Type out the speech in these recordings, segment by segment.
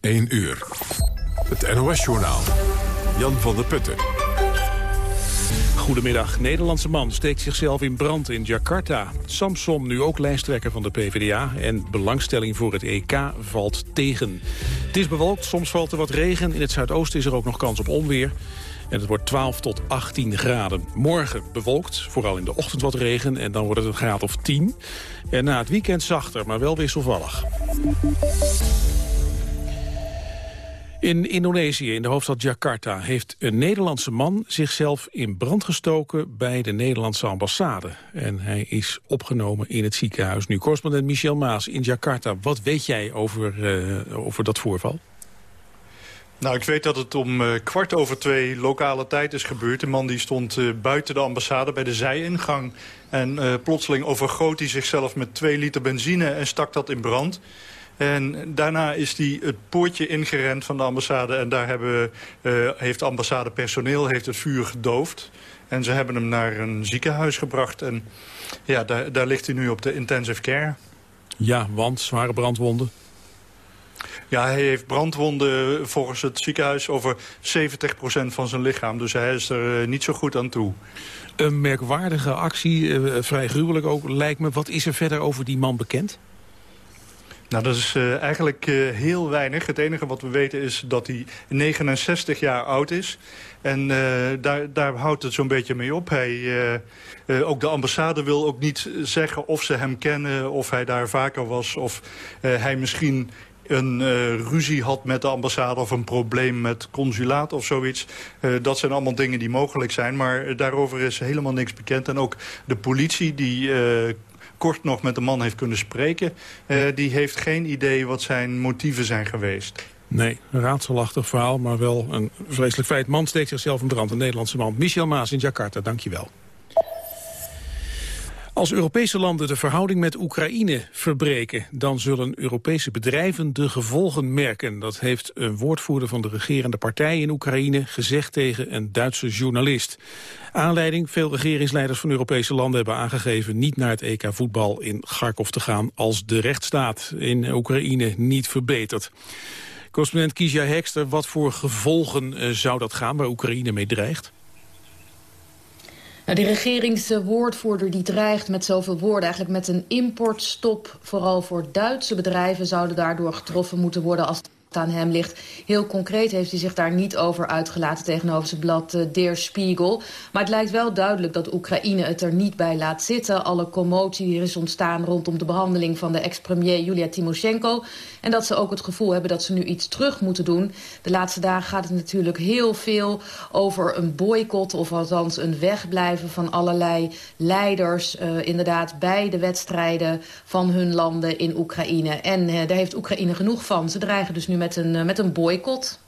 1 uur. Het NOS-journaal. Jan van der Putten. Goedemiddag. Nederlandse man steekt zichzelf in brand in Jakarta. Samsom, nu ook lijsttrekker van de PvdA... en belangstelling voor het EK valt tegen. Het is bewolkt, soms valt er wat regen. In het zuidoosten is er ook nog kans op onweer. En het wordt 12 tot 18 graden. Morgen bewolkt, vooral in de ochtend wat regen... en dan wordt het een graad of 10. En na het weekend zachter, maar wel wisselvallig. In Indonesië, in de hoofdstad Jakarta, heeft een Nederlandse man zichzelf in brand gestoken bij de Nederlandse ambassade. En hij is opgenomen in het ziekenhuis. Nu correspondent Michel Maas in Jakarta. Wat weet jij over, uh, over dat voorval? Nou, ik weet dat het om uh, kwart over twee lokale tijd is gebeurd. De man die stond uh, buiten de ambassade bij de zijingang. En plotseling overgoot hij zichzelf met twee liter benzine en stak dat in brand. En daarna is hij het poortje ingerend van de ambassade... en daar hebben, uh, heeft ambassadepersoneel heeft het vuur gedoofd. En ze hebben hem naar een ziekenhuis gebracht. En ja, daar, daar ligt hij nu op de intensive care. Ja, want zware brandwonden? Ja, hij heeft brandwonden volgens het ziekenhuis over 70% van zijn lichaam. Dus hij is er eh, niet zo goed aan toe. Een merkwaardige actie, uh, vrij gruwelijk ook, lijkt me. Wat is er verder over die man bekend? Nou, dat is uh, eigenlijk uh, heel weinig. Het enige wat we weten is dat hij 69 jaar oud is. En uh, daar, daar houdt het zo'n beetje mee op. Hij, ook de ambassade wil ook niet zeggen of ze hem kennen... of hij daar vaker was, of hij misschien een ruzie had met de ambassade... of een probleem met consulaat of zoiets. Dat zijn allemaal dingen die mogelijk zijn. Maar daarover is helemaal niks bekend. En ook de politie die uh, kort nog met de man heeft kunnen spreken... Uh, die heeft geen idee wat zijn motieven zijn geweest. Nee, een raadselachtig verhaal, maar wel een vreselijk feit. Man steekt zichzelf in brand, een Nederlandse man. Michel Maas in Jakarta, dankjewel. Als Europese landen de verhouding met Oekraïne verbreken... dan zullen Europese bedrijven de gevolgen merken. Dat heeft een woordvoerder van de regerende partij in Oekraïne... gezegd tegen een Duitse journalist. Aanleiding, veel regeringsleiders van Europese landen hebben aangegeven... niet naar het EK voetbal in Kharkov te gaan... als de rechtsstaat in Oekraïne niet verbetert. Correspondent Kizia Hekster, wat voor gevolgen uh, zou dat gaan... waar Oekraïne mee dreigt? Nou, de regeringswoordvoerder die dreigt met zoveel woorden... eigenlijk met een importstop, vooral voor Duitse bedrijven... zouden daardoor getroffen moeten worden als aan hem ligt. Heel concreet heeft hij zich daar niet over uitgelaten tegenover zijn blad uh, Spiegel. Maar het lijkt wel duidelijk dat Oekraïne het er niet bij laat zitten. Alle commotie die er is ontstaan rondom de behandeling van de ex-premier Julia Timoshenko. En dat ze ook het gevoel hebben dat ze nu iets terug moeten doen. De laatste dagen gaat het natuurlijk heel veel over een boycott... of althans een wegblijven van allerlei leiders... Uh, inderdaad bij de wedstrijden van hun landen in Oekraïne. En uh, daar heeft Oekraïne genoeg van. Ze dreigen dus nu met een, uh, met een boycott.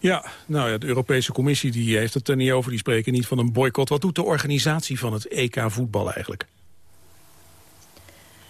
Ja, nou ja, de Europese Commissie die heeft het er niet over. Die spreken niet van een boycott. Wat doet de organisatie van het EK voetbal eigenlijk?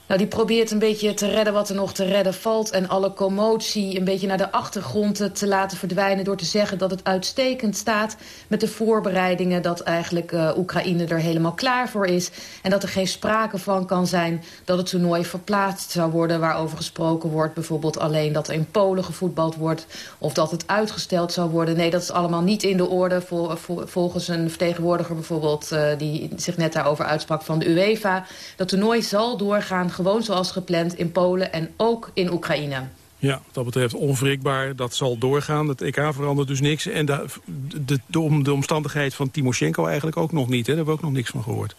Nou, die probeert een beetje te redden wat er nog te redden valt... en alle commotie een beetje naar de achtergrond te laten verdwijnen... door te zeggen dat het uitstekend staat met de voorbereidingen... dat eigenlijk uh, Oekraïne er helemaal klaar voor is... en dat er geen sprake van kan zijn dat het toernooi verplaatst zou worden... waarover gesproken wordt, bijvoorbeeld alleen dat er in Polen gevoetbald wordt... of dat het uitgesteld zou worden. Nee, dat is allemaal niet in de orde vol, vol, volgens een vertegenwoordiger bijvoorbeeld... Uh, die zich net daarover uitsprak van de UEFA. Dat toernooi zal doorgaan gewoon zoals gepland in Polen en ook in Oekraïne. Ja, wat dat betreft onwrikbaar, dat zal doorgaan. Het EK verandert dus niks. En de, de, de, omstandigheid van Timoshenko eigenlijk ook nog niet. Hè? Daar hebben we ook nog niks van gehoord.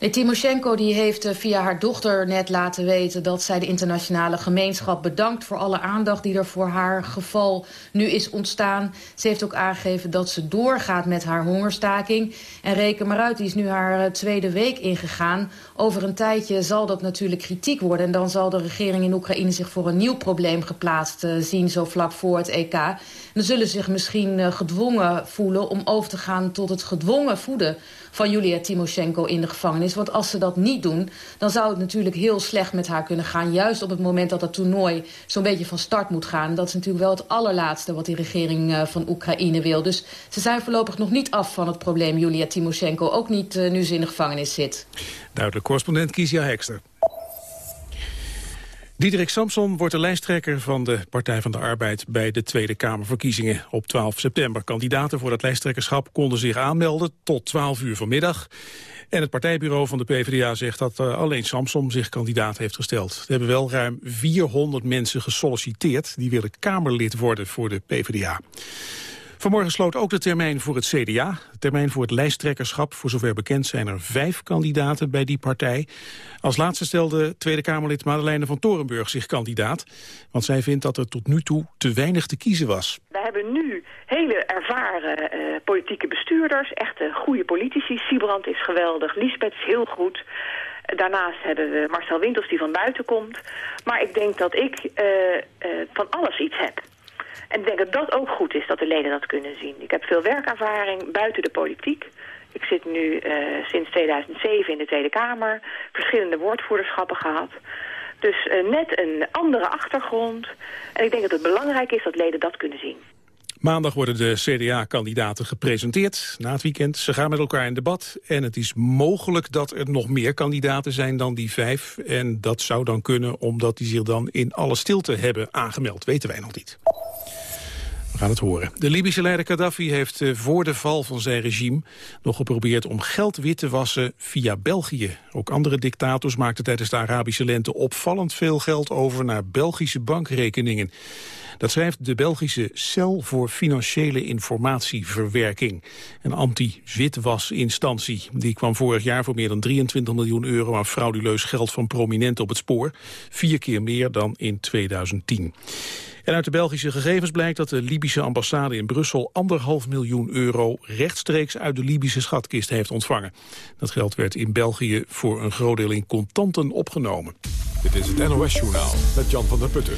Nee, Timoshenko die heeft uh, via haar dochter net laten weten... dat zij de internationale gemeenschap bedankt voor alle aandacht... die er voor haar geval nu is ontstaan. Ze heeft ook aangegeven dat ze doorgaat met haar hongerstaking. En reken maar uit, die is nu haar uh, tweede week ingegaan. Over een tijdje zal dat natuurlijk kritiek worden. En dan zal de regering in Oekraïne zich voor een nieuw probleem geplaatst zien... zo vlak voor het EK. En dan zullen ze zich misschien gedwongen voelen om over te gaan tot het gedwongen voeden van Julia Timoshenko in de gevangenis. Want als ze dat niet doen, dan zou het natuurlijk heel slecht met haar kunnen gaan. Juist op het moment dat dat toernooi zo'n beetje van start moet gaan. Dat is natuurlijk wel het allerlaatste wat die regering uh, van Oekraïne wil. Dus ze zijn voorlopig nog niet af van het probleem Julia Timoshenko. Ook niet uh, nu ze in de gevangenis zit. Duidelijk, correspondent Kizia Hekster. Diederik Samson wordt de lijsttrekker van de Partij van de Arbeid bij de Tweede Kamerverkiezingen op 12 september. Kandidaten voor dat lijsttrekkerschap konden zich aanmelden tot 12 uur vanmiddag. En het partijbureau van de PvdA zegt dat uh, alleen Samson zich kandidaat heeft gesteld. Er hebben wel ruim 400 mensen gesolliciteerd. Die willen Kamerlid worden voor de PvdA. Vanmorgen sloot ook de termijn voor het CDA. De termijn voor het lijsttrekkerschap. Voor zover bekend zijn er vijf kandidaten bij die partij. Als laatste stelde Tweede Kamerlid Madeleine van Torenburg zich kandidaat. Want zij vindt dat er tot nu toe te weinig te kiezen was. We hebben nu hele ervaren uh, politieke bestuurders. Echte goede politici. Siebrand is geweldig. Liesbeth is heel goed. Daarnaast hebben we Marcel Wintels die van buiten komt. Maar ik denk dat ik uh, uh, van alles iets heb. En ik denk dat dat ook goed is, dat de leden dat kunnen zien. Ik heb veel werkervaring buiten de politiek. Ik zit nu uh, sinds 2007 in de Tweede Kamer. Verschillende woordvoerderschappen gehad. Dus uh, net een andere achtergrond. En ik denk dat het belangrijk is dat leden dat kunnen zien. Maandag worden de CDA-kandidaten gepresenteerd na het weekend. Ze gaan met elkaar in debat en het is mogelijk dat er nog meer kandidaten zijn dan die vijf. En dat zou dan kunnen omdat die zich dan in alle stilte hebben aangemeld. Weten wij nog niet. Het horen. De Libische leider Gaddafi heeft uh, voor de val van zijn regime nog geprobeerd om geld wit te wassen via België. Ook andere dictators maakten tijdens de Arabische lente opvallend veel geld over naar Belgische bankrekeningen. Dat schrijft de Belgische Cel voor Financiële Informatieverwerking. Een anti-witwasinstantie. Die kwam vorig jaar voor meer dan 23 miljoen euro aan frauduleus geld van prominenten op het spoor. Vier keer meer dan in 2010. En uit de Belgische gegevens blijkt dat de Libische ambassade in Brussel anderhalf miljoen euro rechtstreeks uit de Libische schatkist heeft ontvangen. Dat geld werd in België voor een groot deel in contanten opgenomen. Dit is het NOS Journaal met Jan van der Putten.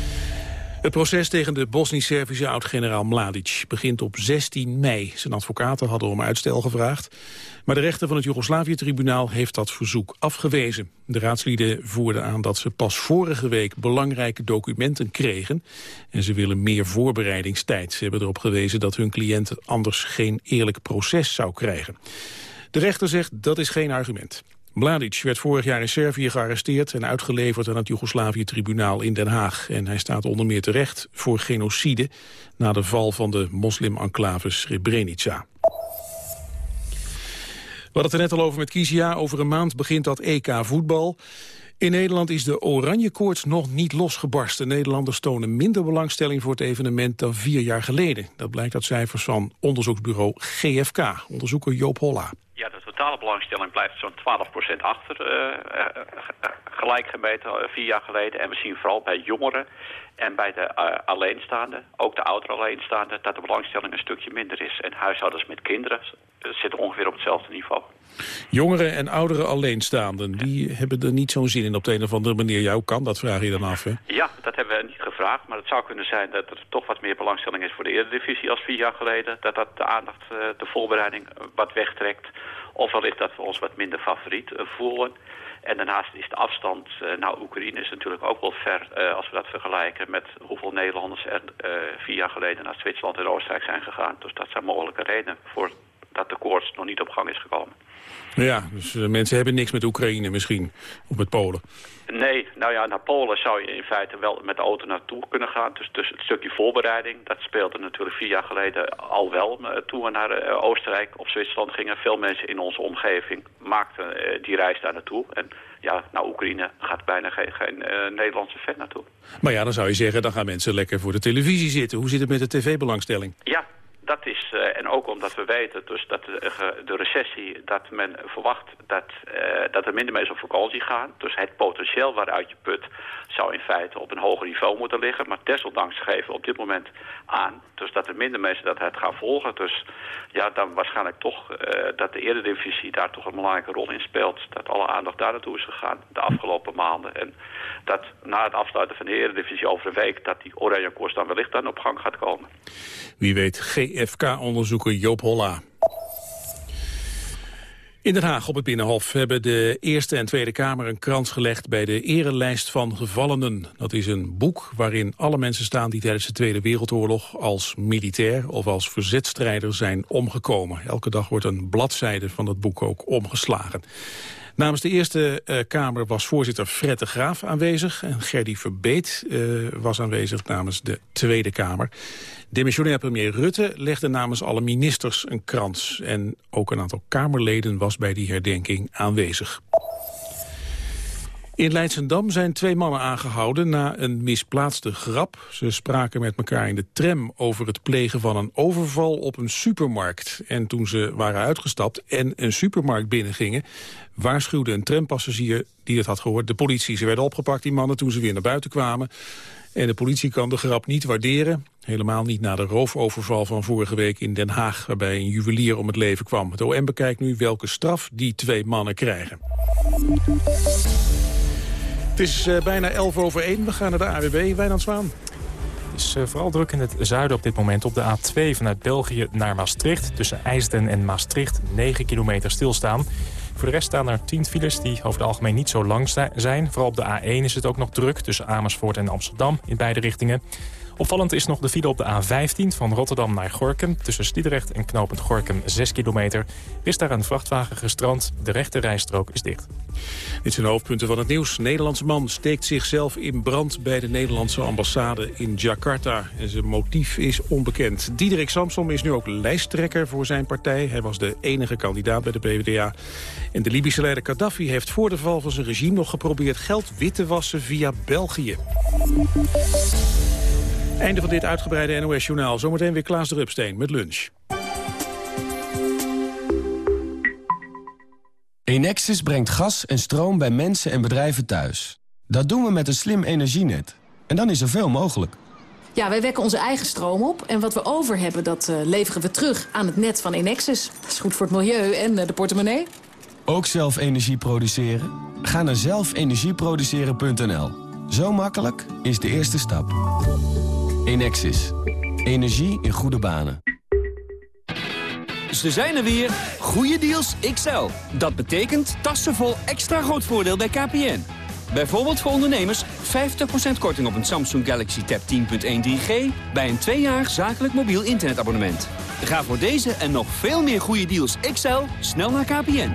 Het proces tegen de Bosnisch-Servische oud-generaal Mladic begint op 16 mei. Zijn advocaten hadden om uitstel gevraagd. Maar de rechter van het Joegoslavië-tribunaal heeft dat verzoek afgewezen. De raadslieden voerden aan dat ze pas vorige week belangrijke documenten kregen. En ze willen meer voorbereidingstijd. Ze hebben erop gewezen dat hun cliënt anders geen eerlijk proces zou krijgen. De rechter zegt dat is geen argument. Mladic werd vorig jaar in Servië gearresteerd en uitgeleverd aan het Joegoslavië-tribunaal in Den Haag. En hij staat onder meer terecht voor genocide na de val van de moslim-enclave Srebrenica. We hadden het er net al over met Kizia. Over een maand begint dat EK voetbal. In Nederland is de oranje koorts nog niet losgebarsten. Nederlanders tonen minder belangstelling voor het evenement dan vier jaar geleden. Dat blijkt uit cijfers van onderzoeksbureau GFK. Onderzoeker Joop Holla. Ja, de totale belangstelling blijft zo'n 12% achter, uh, uh, gelijk gemeten vier jaar geleden. En we zien vooral bij jongeren en bij de alleenstaanden, ook de oudere alleenstaanden, dat de belangstelling een stukje minder is. En huishoudens met kinderen zitten ongeveer op hetzelfde niveau. Jongeren en oudere alleenstaanden, die hebben er niet zo'n zin in op de een of andere manier. Hoe kan dat, vraag je dan af, hè? Ja, dat hebben we niet gevraagd. Maar het zou kunnen zijn dat er toch wat meer belangstelling is voor de Eredivisie als vier jaar geleden. Dat dat de aandacht, de voorbereiding wat wegtrekt. Of wellicht dat we ons wat minder favoriet voelen. En daarnaast is de afstand uh, naar Oekraïne is natuurlijk ook wel ver uh, als we dat vergelijken met hoeveel Nederlanders er uh, vier jaar geleden naar Zwitserland en Oostenrijk zijn gegaan. Dus dat zijn mogelijke redenen voor dat de koorts nog niet op gang is gekomen. Ja, dus mensen hebben niks met Oekraïne misschien, of met Polen. Nee, nou ja, naar Polen zou je in feite wel met de auto naartoe kunnen gaan. Dus, dus het stukje voorbereiding, dat speelde natuurlijk vier jaar geleden al wel. Toen we naar uh, Oostenrijk of Zwitserland gingen, veel mensen in onze omgeving maakten die reis daar naartoe. En ja, naar Oekraïne gaat bijna geen, geen uh, Nederlandse fan naartoe. Maar ja, dan zou je zeggen, dan gaan mensen lekker voor de televisie zitten. Hoe zit het met de tv-belangstelling? Ja, dat is, uh, en ook omdat we weten dus dat de, recessie, dat men verwacht dat, uh, dat er minder mensen op vakantie gaan. Dus het potentieel waaruit je put zou in feite op een hoger niveau moeten liggen. Maar desondanks geven we op dit moment aan dus dat er minder mensen dat het gaan volgen. Dus ja, dan waarschijnlijk toch uh, dat de Eredivisie daar toch een belangrijke rol in speelt. Dat alle aandacht daar naartoe is gegaan de afgelopen maanden. En dat na het afsluiten van de Eredivisie over een week... dat die oranje koers dan wellicht dan op gang gaat komen. Wie weet GFK-onderzoeker Joop Holla. In Den Haag op het Binnenhof hebben de Eerste en Tweede Kamer een krans gelegd bij de erelijst van gevallenen. Dat is een boek waarin alle mensen staan die tijdens de Tweede Wereldoorlog als militair of als verzetstrijder zijn omgekomen. Elke dag wordt een bladzijde van dat boek ook omgeslagen. Namens de Eerste uh, Kamer was voorzitter Fred de Graaf aanwezig... en Gerdy Verbeet uh, was aanwezig namens de Tweede Kamer. Demissionair premier Rutte legde namens alle ministers een krans. En ook een aantal Kamerleden was bij die herdenking aanwezig. In Leidsendam zijn twee mannen aangehouden na een misplaatste grap. Ze spraken met elkaar in de tram over het plegen van een overval op een supermarkt. En toen ze waren uitgestapt en een supermarkt binnengingen... waarschuwde een trampassagier die het had gehoord de politie. Ze werden opgepakt, die mannen, toen ze weer naar buiten kwamen. En de politie kan de grap niet waarderen. Helemaal niet na de roofoverval van vorige week in Den Haag... waarbij een juwelier om het leven kwam. Het OM bekijkt nu welke straf die twee mannen krijgen. Is uh, bijna 11 over 1. We gaan naar de AWB. Wijnand Zwaan. Het is uh, vooral druk in het zuiden op dit moment. Op de A2 vanuit België naar Maastricht. Tussen IJsden en Maastricht 9 kilometer stilstaan. Voor de rest staan er 10 files die over het algemeen niet zo lang zijn. Vooral op de A1 is het ook nog druk tussen Amersfoort en Amsterdam in beide richtingen. Opvallend is nog de file op de A15 van Rotterdam naar Gorkum. Tussen Sliedrecht en knooppunt Gorkum 6 kilometer. Er is daar een vrachtwagen gestrand. De rechte rijstrook is dicht. Dit zijn de hoofdpunten van het nieuws. Nederlandse man steekt zichzelf in brand bij de Nederlandse ambassade in Jakarta. En zijn motief is onbekend. Diederik Samsom is nu ook lijsttrekker voor zijn partij. Hij was de enige kandidaat bij de PvdA. En de Libische leider Gaddafi heeft voor de val van zijn regime nog geprobeerd geld wit te wassen via België. Einde van dit uitgebreide NOS-journaal. Zometeen weer Klaas de Rupsteen met lunch. Enexis brengt gas en stroom bij mensen en bedrijven thuis. Dat doen we met een slim energienet. En dan is er veel mogelijk. Ja, wij wekken onze eigen stroom op. En wat we over hebben, dat uh, leveren we terug aan het net van Enexis. Dat is goed voor het milieu en uh, de portemonnee. Ook zelf energie produceren? Ga naar zelfenergieproduceren.nl. Zo makkelijk is de eerste stap. Enexis. Energie in goede banen. Ze zijn er weer. Goede deals XL. Dat betekent tassenvol extra groot voordeel bij KPN. Bijvoorbeeld voor ondernemers 50% korting op een Samsung Galaxy Tab 10.1 3G... bij een tweejarig zakelijk mobiel internetabonnement. Ga voor deze en nog veel meer goede deals XL snel naar KPN.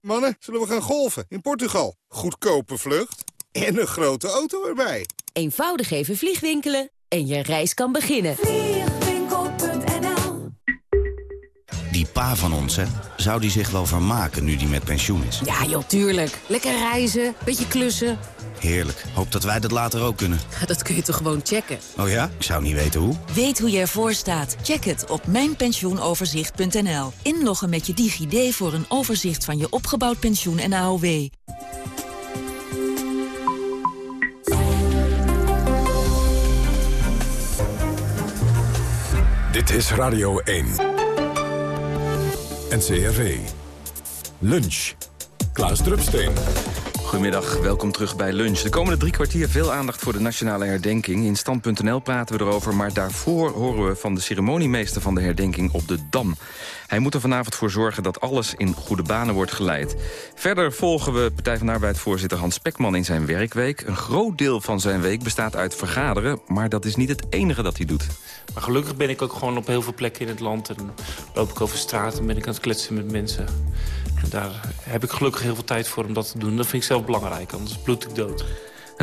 Mannen, zullen we gaan golfen in Portugal? Goedkope vlucht en een grote auto erbij. Eenvoudig even vliegwinkelen en je reis kan beginnen. Vliegwinkel.nl Die pa van ons, hè? Zou die zich wel vermaken nu die met pensioen is? Ja, joh, tuurlijk. Lekker reizen, beetje klussen. Heerlijk. Hoop dat wij dat later ook kunnen. Dat kun je toch gewoon checken? Oh ja? Ik zou niet weten hoe. Weet hoe je ervoor staat? Check het op mijnpensioenoverzicht.nl. Inloggen met je DigiD voor een overzicht van je opgebouwd pensioen en AOW. Dit is Radio 1. NCRV. Lunch. Klaas Drupsteen. Goedemiddag, welkom terug bij Lunch. De komende drie kwartier veel aandacht voor de nationale herdenking. In Stand.nl praten we erover, maar daarvoor horen we van de ceremoniemeester van de herdenking op de Dam. Hij moet er vanavond voor zorgen dat alles in goede banen wordt geleid. Verder volgen we Partij van Arbeid-voorzitter Hans Spekman in zijn werkweek. Een groot deel van zijn week bestaat uit vergaderen, maar dat is niet het enige dat hij doet. Maar gelukkig ben ik ook gewoon op heel veel plekken in het land. En loop ik over straat en ben ik aan het kletsen met mensen. Daar heb ik gelukkig heel veel tijd voor om dat te doen. Dat vind ik zelf belangrijk, anders bloed ik dood.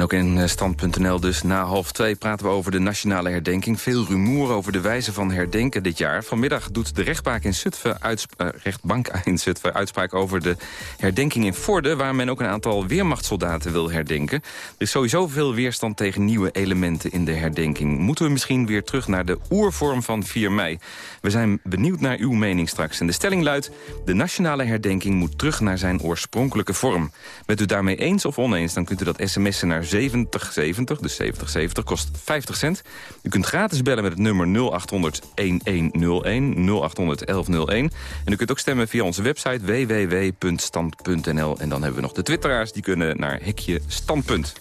En ook in eh, Stand.nl dus na half twee praten we over de nationale herdenking. Veel rumoer over de wijze van herdenken dit jaar. Vanmiddag doet de rechtbank in Zutphen, uh, rechtbank in Zutphen uitspraak over de herdenking in Vorden... waar men ook een aantal weermachtssoldaten wil herdenken. Er is sowieso veel weerstand tegen nieuwe elementen in de herdenking. Moeten we misschien weer terug naar de oervorm van 4 mei? We zijn benieuwd naar uw mening straks. En de stelling luidt, de nationale herdenking moet terug naar zijn oorspronkelijke vorm. Bent u daarmee eens of oneens, dan kunt u dat sms'en naar 7070, dus 7070 kost 50 cent. U kunt gratis bellen met het nummer 0800 1101, 0800 1101. En u kunt ook stemmen via onze website www.stand.nl. En dan hebben we nog de twitteraars, die kunnen naar hekje standpunt.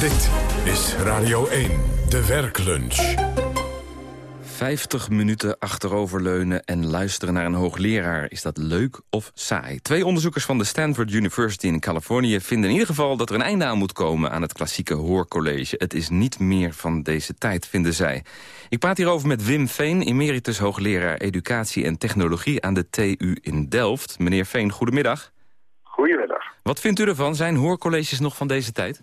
Dit is Radio 1, de werklunch. 50 minuten achteroverleunen en luisteren naar een hoogleraar. Is dat leuk of saai? Twee onderzoekers van de Stanford University in Californië... vinden in ieder geval dat er een einde aan moet komen aan het klassieke hoorcollege. Het is niet meer van deze tijd, vinden zij. Ik praat hierover met Wim Veen, emeritus hoogleraar educatie en technologie... aan de TU in Delft. Meneer Veen, goedemiddag. Goedemiddag. Wat vindt u ervan? Zijn hoorcolleges nog van deze tijd?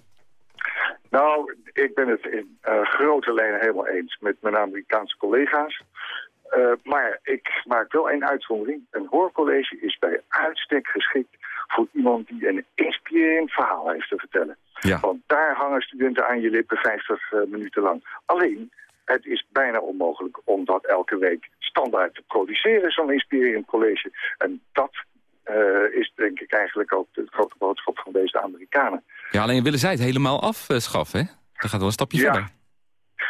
Nou, ik ben het in uh, grote lijnen helemaal eens met mijn Amerikaanse collega's. Uh, maar ik maak wel een uitzondering. Een hoorcollege is bij uitstek geschikt voor iemand die een inspirerend verhaal heeft te vertellen. Ja. Want daar hangen studenten aan je lippen 50 uh, minuten lang. Alleen, het is bijna onmogelijk om dat elke week standaard te produceren, zo'n inspirerend college. En dat is denk ik eigenlijk ook de grote boodschap van deze Amerikanen. Ja, alleen willen zij het helemaal afschaffen, hè? Dat gaat wel een stapje ja. verder.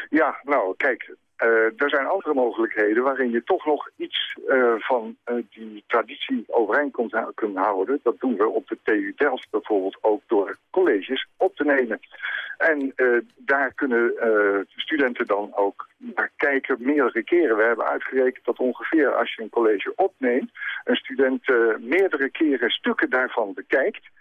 Ja, nou, kijk, uh, er zijn andere mogelijkheden waarin je toch nog iets uh, van die traditie overeind kunt, kunt houden. Dat doen we op de TU Delft bijvoorbeeld ook door colleges op te nemen. En daar kunnen studenten dan ook naar kijken meerdere keren. We hebben uitgerekend dat ongeveer als je een college opneemt... een student meerdere keren stukken daarvan bekijkt...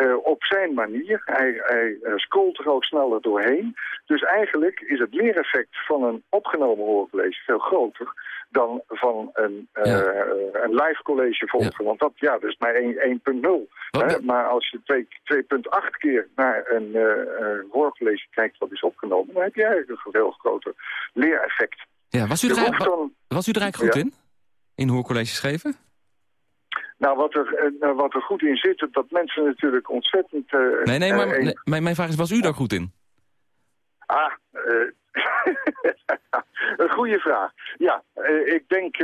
Uh, op zijn manier. Hij, hij uh, scrolt er ook sneller doorheen. Dus eigenlijk is het leereffect van een opgenomen hoorcollege veel groter dan van een, uh, Ja. een live college volgen. Want dat, ja, dat is maar 1.0. Maar als je 2,8 keer naar een hoorcollege kijkt wat is opgenomen... dan heb je eigenlijk een veel groter leereffect. Ja, was u, er, dan- was u er eigenlijk goed Ja. in? In hoorcolleges geven? Nou, wat er, eh, wat er goed in zit, dat mensen natuurlijk ontzettend... eh, Nee, nee, maar eh, nee, mijn, mijn vraag is, was u daar goed in? Ah, een goede vraag. Ja, ik denk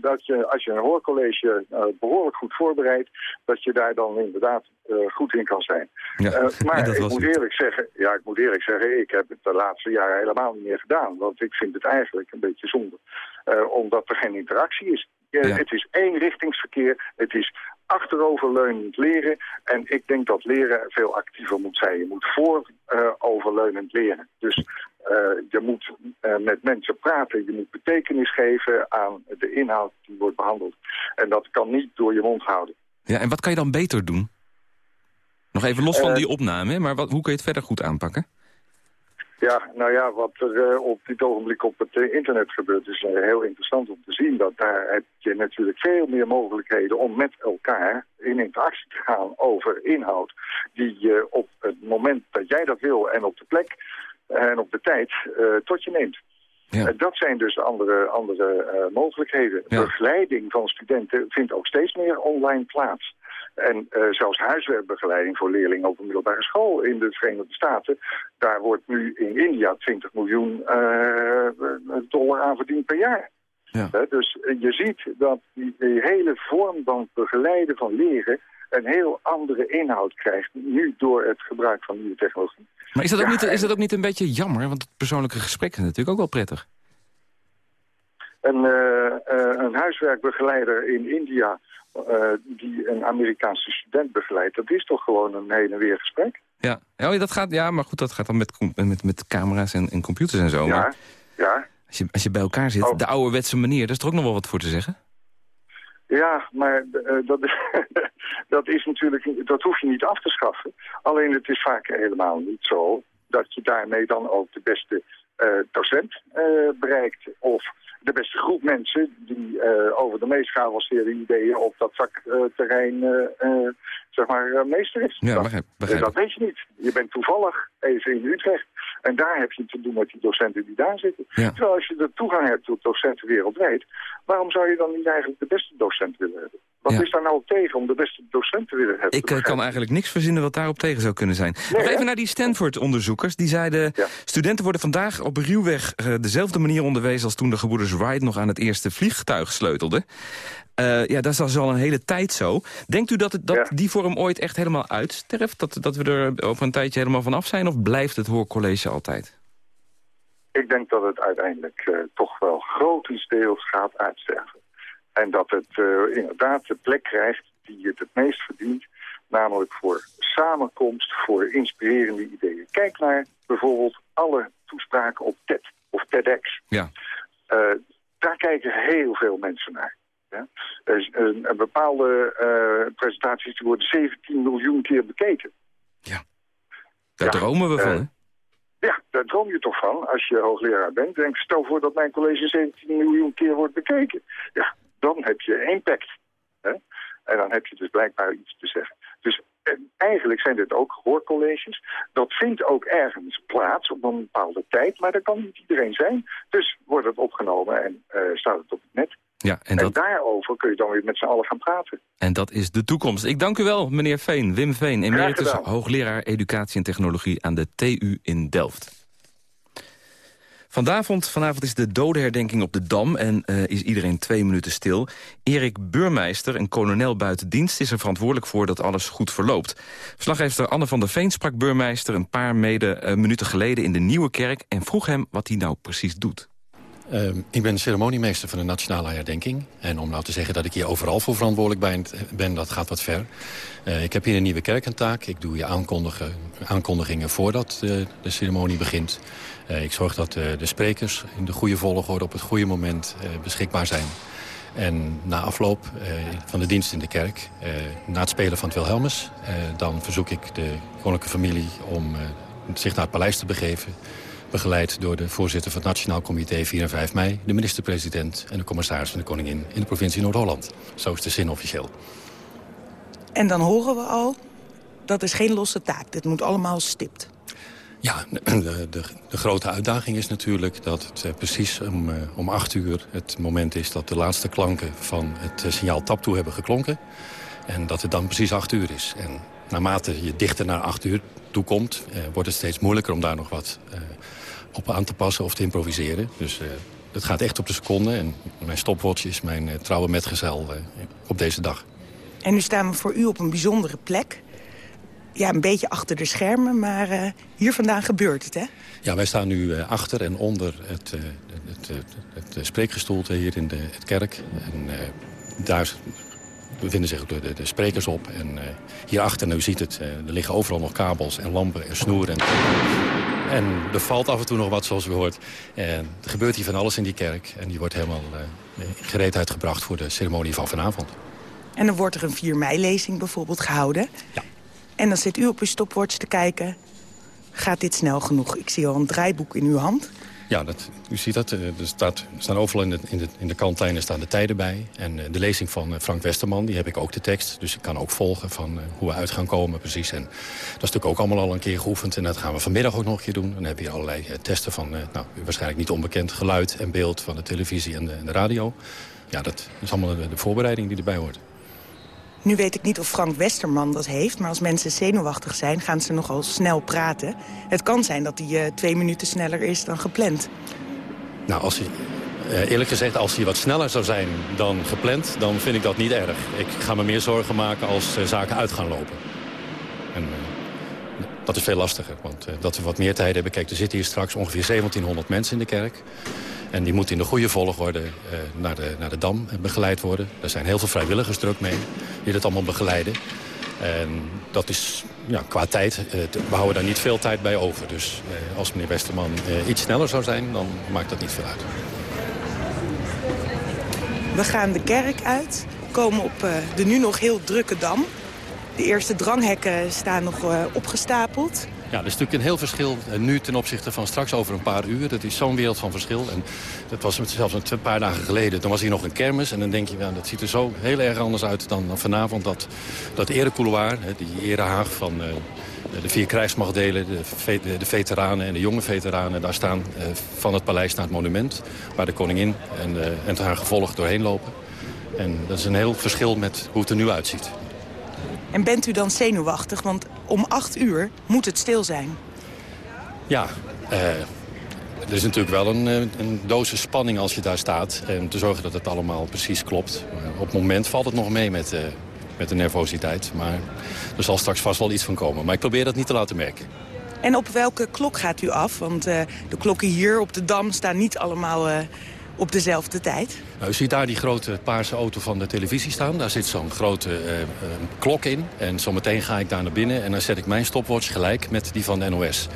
dat je als je een hoorcollege eh, behoorlijk goed voorbereidt, dat je daar dan inderdaad goed in kan zijn. Ja, maar ik moet eerlijk zeggen, ja, ik moet eerlijk zeggen, ik heb het de laatste jaren helemaal niet meer gedaan. Want ik vind het eigenlijk een beetje zonde. omdat er geen interactie is. Eh, Ja. Het is éénrichtingsverkeer. Het is achteroverleunend leren. En ik denk dat leren veel actiever moet zijn. Je moet vooroverleunend leren. Dus eh, je moet eh, met mensen praten. Je moet betekenis geven aan de inhoud die wordt behandeld. En dat kan niet door je mond houden. Ja, en wat kan je dan beter doen? Nog even los van die opname, maar wat, hoe kun je het verder goed aanpakken? Ja, nou ja, wat er eh, op dit ogenblik op het eh, internet gebeurt is eh, heel interessant om te zien. Dat daar heb je natuurlijk veel meer mogelijkheden om met elkaar in interactie te gaan over inhoud. Die je op het moment dat jij dat wil en op de plek en op de tijd tot je neemt. En dat zijn dus andere, andere mogelijkheden. Begeleiding van studenten vindt ook steeds meer online plaats. En eh, zelfs huiswerkbegeleiding voor leerlingen op een middelbare school in de Verenigde Staten. Daar wordt nu in India 20 miljoen eh, dollar aan verdiend per jaar. Hè, dus eh, je ziet dat die, die hele vorm van begeleiden van leren een heel andere inhoud krijgt. Nu door het gebruik van nieuwe technologie. Maar is dat, ook Ja, niet, is dat ook niet een beetje jammer? Want het persoonlijke gesprek is natuurlijk ook wel prettig. Een, een huiswerkbegeleider in India eh, die een Amerikaanse student begeleidt, dat is toch gewoon een heen en weer gesprek? Ja, oh, ja, dat gaat, ja maar goed, dat gaat dan met, met, met camera's en, en computers en zo. Ja, Maar ja. als, je, als je bij elkaar zit, Oh. de ouderwetse manier, daar is er ook nog wel wat voor te zeggen. Ja, maar eh, dat, is, dat is natuurlijk, dat hoef je niet af te schaffen. Alleen het is vaak helemaal niet zo dat je daarmee dan ook de beste eh, docent bereikt. Of de beste groep mensen die eh, over de meest geavanceerde ideeën op dat vakterrein eh, eh, zeg maar meester is. Ja, begrijp- begrijp dat weet je niet. Je bent toevallig even in Utrecht. En daar heb je te doen met die docenten die daar zitten. Ja. Terwijl als je de toegang hebt tot docenten wereldwijd... waarom zou je dan niet eigenlijk de beste docent willen hebben? Wat Ja. is daar nou op tegen om de beste docent te willen hebben? Ik eh, kan eigenlijk niks verzinnen wat daarop tegen zou kunnen zijn. Nee, Nog even naar die Stanford-onderzoekers. Die zeiden, studenten worden vandaag op ruwweg eh, dezelfde manier onderwezen... als toen de gebroeders Wright nog aan het eerste vliegtuig sleutelden. Eh, ja, dat is al een hele tijd zo. Denkt u dat, het, dat die vorm ooit echt helemaal uitsterft? Dat, dat we er over een tijdje helemaal van af zijn? Of blijft het hoorcollege altijd? Ik denk dat het uiteindelijk toch wel grotendeels gaat uitsterven. En dat het eh, inderdaad de plek krijgt die het het meest verdient. Namelijk voor samenkomst, voor inspirerende ideeën. Kijk naar bijvoorbeeld alle toespraken op TED of TEDx. Ja. Eh, daar kijken heel veel mensen naar. Ja? Een, een bepaalde uh, presentaties worden 17 miljoen keer bekeken. Ja, daar ja, dromen we van, hè? Ja, daar droom je toch van als je hoogleraar bent. Denk, stel voor dat mijn college 17 miljoen keer wordt bekeken. Ja, dan heb je impact. Hè? En dan heb je dus blijkbaar iets te zeggen. Dus eigenlijk zijn dit ook hoorcolleges. Dat vindt ook ergens plaats op een bepaalde tijd, maar dat kan niet iedereen zijn. Dus wordt het opgenomen en uh, staat het op het net. Ja, en, dat... daarover kun je dan weer met z'n allen gaan praten. En dat is de toekomst. Ik dank u wel, meneer Veen, Wim Veen, emeritus hoogleraar educatie en technologie aan de TU in Delft. Vanavond, vanavond is de dodenherdenking op de Dam en uh, is iedereen twee minuten stil. Erik Burmeister, een kolonel buiten dienst, is er verantwoordelijk voor dat alles goed verloopt. Verslaggever Anne van der Veen sprak Burmeister een paar mede, uh, minuten geleden in de Nieuwe Kerk... en vroeg hem wat hij nou precies doet. Uh, ik ben ceremoniemeester van de Nationale Herdenking. En om nou te zeggen dat ik hier overal voor verantwoordelijk ben, dat gaat wat ver. Uh, ik heb hier een nieuwe kerk een taak. Ik doe je aankondigingen voordat uh, de ceremonie begint. Uh, ik zorg dat de sprekers in de goede volgorde op het goede moment beschikbaar zijn. En na afloop van de dienst in de kerk, na het spelen van het Wilhelmus... dan verzoek ik de koninklijke familie om zich naar het paleis te begeven begeleid door de voorzitter van het Nationaal Comité 4 en 5 mei... de minister-president en de commissaris van de Koningin in de provincie Noord-Holland. Zo is de zin officieel. En dan horen we al, dat is geen losse taak. Dit moet allemaal stipt. Ja, de, de, de, grote uitdaging is natuurlijk dat het uh, precies om, uh, om acht uur het moment is... dat de laatste klanken van het uh, signaal tap toe hebben geklonken. En dat het dan precies acht uur is. En naarmate je dichter naar acht uur toekomt... wordt het steeds moeilijker om daar nog wat op aan te passen of te improviseren. Dus uh, het gaat echt op de seconde. En mijn stopwatch is mijn uh, trouwe metgezel uh, op deze dag. En nu staan we voor u op een bijzondere plek. Ja, een beetje achter de schermen, maar hier vandaan gebeurt het, hè? Ja, wij staan nu achter en onder het, het, het, het, spreekgestoelte hier in de het kerk. En daar bevinden zich de, de, de, sprekers op. En hierachter, nu ziet het, er liggen overal nog kabels en lampen en snoeren. En, en er valt af en toe nog wat, zoals u hoort. En er gebeurt hier van alles in die kerk. En die wordt helemaal uh, gereed uitgebracht voor de ceremonie van vanavond. En dan wordt er een 4 mei-lezing bijvoorbeeld gehouden. Ja. En dan zit u op uw stopwatch te kijken. Gaat dit snel genoeg? Ik zie al een draaiboek in uw hand. Ja, dat, u ziet dat. Er, staat, staan overal in de, in, in de kantlijnen staan de tijden bij. En de lezing van Frank Westerman, die heb ik ook de tekst. Dus ik kan ook volgen van hoe we uit gaan komen precies. En dat is natuurlijk ook allemaal al een keer geoefend. En dat gaan we vanmiddag ook nog een keer doen. Dan heb je allerlei testen van, nou, waarschijnlijk niet onbekend geluid en beeld van de televisie en de, radio. Ja, dat is allemaal de voorbereiding die erbij hoort. Nu weet ik niet of Frank Westerman dat heeft, maar als mensen zenuwachtig zijn... gaan ze nogal snel praten. Het kan zijn dat hij uh, twee minuten sneller is dan gepland. Nou, als hij, uh, eerlijk gezegd, als hij wat sneller zou zijn dan gepland... dan vind ik dat niet erg. Ik ga me meer zorgen maken als uh, zaken uit gaan lopen. En dat is veel lastiger, want dat we wat meer tijd hebben... Kijk, er zitten hier straks ongeveer 1700 mensen in de kerk... En die moeten in de goede volgorde uh, naar, de, naar de Dam begeleid worden. Er zijn heel veel vrijwilligers druk mee die dat allemaal begeleiden. En dat is ja, qua tijd, uh, we houden daar niet veel tijd bij over. Dus uh, als meneer Westerman iets sneller zou zijn, dan maakt dat niet veel uit. We gaan de kerk uit, komen op de nu nog heel drukke Dam. De eerste dranghekken staan nog opgestapeld. Ja, dat is natuurlijk een heel verschil eh, nu ten opzichte van straks over een paar uur. Dat is zo'n wereld van verschil. En dat was zelfs een paar dagen geleden. Toen was hier nog een kermis. En dan denk je, ja, dat ziet er zo heel erg anders uit dan vanavond. Dat, dat erecouloir, die erehaag van uh, de vier krijgsmachtdelen, de, de, veteranen en de jonge veteranen. Daar staan uh, van het paleis naar het monument. Waar de koningin en, en haar gevolg doorheen lopen. En dat is een heel verschil met hoe het er nu uitziet. En bent u dan zenuwachtig? Want om acht uur moet het stil zijn. Ja, uh, er is natuurlijk wel een, eh, een dosis spanning als je daar staat. En te zorgen dat het allemaal precies klopt. Op het moment valt het nog mee met, uh, met de nervositeit. Maar er zal straks vast wel iets van komen. Maar ik probeer dat niet te laten merken. En op welke klok gaat u af? Want uh, de klokken hier op de Dam staan niet allemaal op dezelfde tijd? Nou, u ziet daar die grote paarse auto van de televisie staan. Daar zit zo'n grote eh, eh, klok in. En zometeen ga ik daar naar binnen en dan zet ik mijn stopwatch gelijk met die van de NOS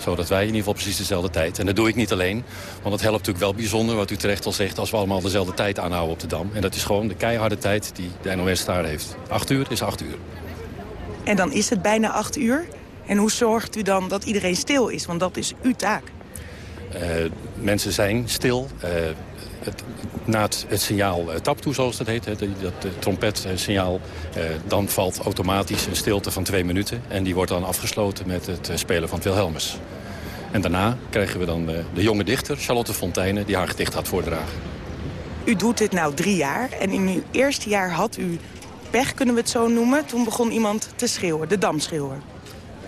zodat wij in ieder geval precies dezelfde tijd. En dat doe ik niet alleen, want het helpt natuurlijk wel bijzonder... wat u terecht al zegt, als we allemaal dezelfde tijd aanhouden op de Dam. En dat is gewoon de keiharde tijd die de NOS daar heeft. Acht uur is acht uur. En dan is het bijna acht uur. En hoe zorgt u dan dat iedereen stil is? Want dat is uw taak. Uh, mensen zijn stil. Uh, het, na het, het signaal uh, tap toe, zoals dat heet, hè, dat trompetsignaal... dan valt automatisch een stilte van twee minuten. En die wordt dan afgesloten met het spelen van het Wilhelmus. En daarna krijgen we dan de jonge dichter, Charlotte Fonteinen... die haar gedicht gaat voordragen. U doet dit nou drie jaar en in uw eerste jaar had u pech, kunnen we het zo noemen. Toen begon iemand te schreeuwen, de damschreeuwer.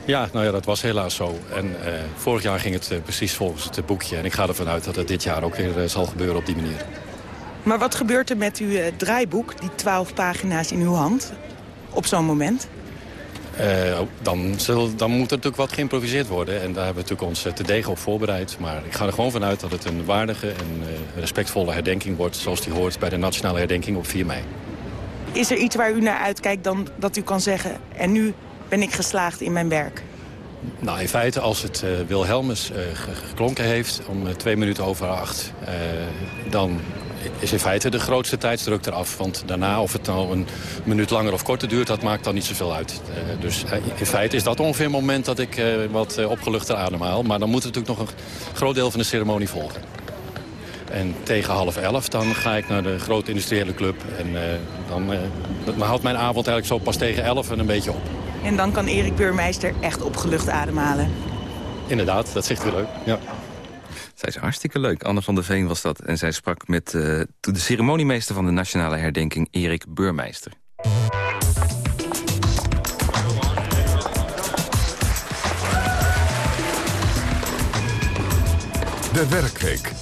Ja, nou ja, dat was helaas zo. En uh, vorig jaar ging het uh, precies volgens het boekje. En ik ga ervan uit dat het dit jaar ook weer zal gebeuren op die manier. Maar wat gebeurt er met uw draaiboek, die twaalf pagina's in uw hand, op zo'n moment? dan, zal, dan moet er natuurlijk wat geïmproviseerd worden. En daar hebben we natuurlijk ons te degen op voorbereid. Maar ik ga er gewoon vanuit dat het een waardige en respectvolle herdenking wordt... zoals die hoort bij de nationale herdenking op 4 mei. Is er iets waar u naar uitkijkt dan dat u kan zeggen... en nu ben ik geslaagd in mijn werk? Nou, in feite, als het uh, Wilhelmus uh, geklonken heeft om uh, twee minuten over acht... dan is in feite de grootste tijdsdruk eraf. Want daarna, of het nou een minuut langer of korter duurt... dat maakt dan niet zoveel uit. dus in feite is dat ongeveer het moment dat ik wat opgeluchter ademhaal. Maar dan moet er natuurlijk nog een groot deel van de ceremonie volgen. En tegen half elf dan ga ik naar de grote industriële club. En dan, dan houdt mijn avond eigenlijk zo pas tegen elf en een beetje op. En dan kan Erik Beurmeister echt opgelucht ademhalen. Inderdaad, dat zegt u leuk. Ja. Zij is hartstikke leuk. Anne van der Veen was dat. En zij sprak met uh, de ceremoniemeester van de Nationale Herdenking, Erik Beurmeister. De Werkweek.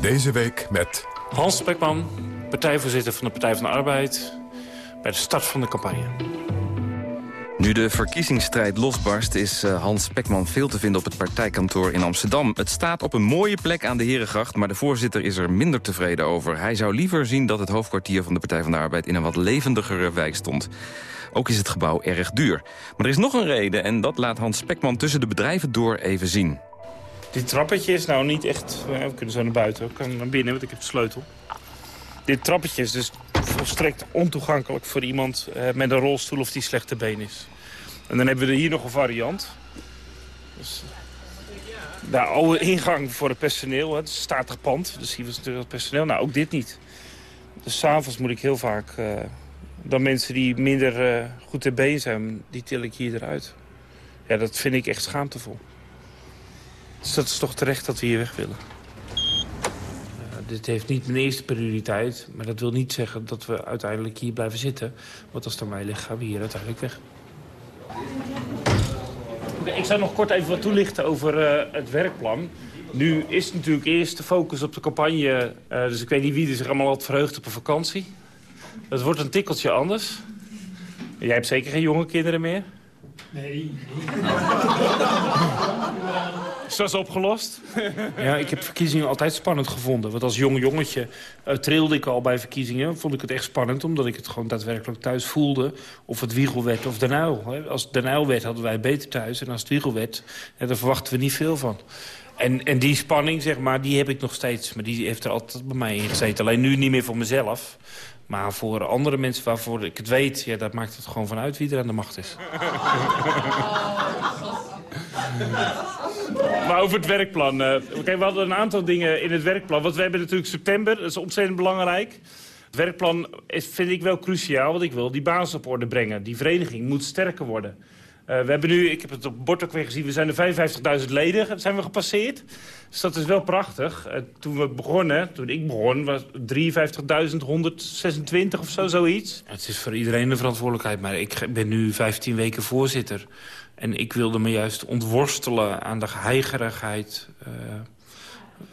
Deze week met... Hans Spekman, partijvoorzitter van de Partij van de Arbeid... bij de start van de campagne. Nu de verkiezingsstrijd losbarst is uh, Hans Spekman veel te vinden op het partijkantoor in Amsterdam. Het staat op een mooie plek aan de Herengracht, maar de voorzitter is er minder tevreden over. Hij zou liever zien dat het hoofdkwartier van de Partij van de Arbeid in een wat levendigere wijk stond. Ook is het gebouw erg duur. Maar er is nog een reden en dat laat Hans Spekman tussen de bedrijven door even zien. Dit trappetje is nou niet echt... We kunnen zo naar buiten, kan naar binnen, want ik heb de sleutel. Dit trappetje is dus volstrekt ontoegankelijk voor iemand eh, met een rolstoel of die slechte been is. En dan hebben we hier nog een variant. Dus, de oude ingang voor het personeel, het statig pand. Dus hier was natuurlijk het personeel. Nou, ook dit niet. Dus s'avonds moet ik heel vaak... Uh, dan mensen die minder uh, goed ter been zijn, die til ik hier eruit. Ja, dat vind ik echt schaamtevol. Dus dat is toch terecht dat we hier weg willen. Dit heeft niet mijn eerste prioriteit. Maar dat wil niet zeggen dat we uiteindelijk hier blijven zitten. Want als het aan mij ligt, gaan we hier uiteindelijk weg. Ik zou nog kort even wat toelichten over uh, het werkplan. Nu is natuurlijk eerst de focus op de campagne. Uh, dus ik weet niet wie er zich allemaal had verheugd op een vakantie. Het wordt een tikkeltje anders. Jij hebt zeker geen jonge kinderen meer? Nee. Is dat opgelost? ja, ik heb verkiezingen altijd spannend gevonden. Want als jong jongetje uh, trilde ik al bij verkiezingen. Vond ik het echt spannend, omdat ik het gewoon daadwerkelijk thuis voelde. Of het Wiegel werd of Den Uyl. Als Den Uyl werd, hadden wij beter thuis. En als het Wiegel werd, ja, daar verwachten we niet veel van. En, en die spanning, zeg maar, die heb ik nog steeds. Maar die heeft er altijd bij mij in gezeten. Alleen nu niet meer voor mezelf. Maar voor andere mensen waarvoor ik het weet... Ja, dat maakt het gewoon vanuit wie er aan de macht is. maar over het werkplan. Uh, we hadden een aantal dingen in het werkplan. Want we hebben natuurlijk september, dat is ontzettend belangrijk. Het werkplan is, vind ik wel cruciaal, want ik wil die basis op orde brengen. Die vereniging moet sterker worden. Uh, we hebben nu, ik heb het op het bord ook weer gezien, we zijn de 55.000 leden zijn we gepasseerd. Dus dat is wel prachtig. Uh, toen we begonnen, toen ik begon, was 53.126 of zo, zoiets. Het is voor iedereen een verantwoordelijkheid, maar ik ben nu 15 weken voorzitter. En ik wilde me juist ontworstelen aan de heigerigheid... Uh,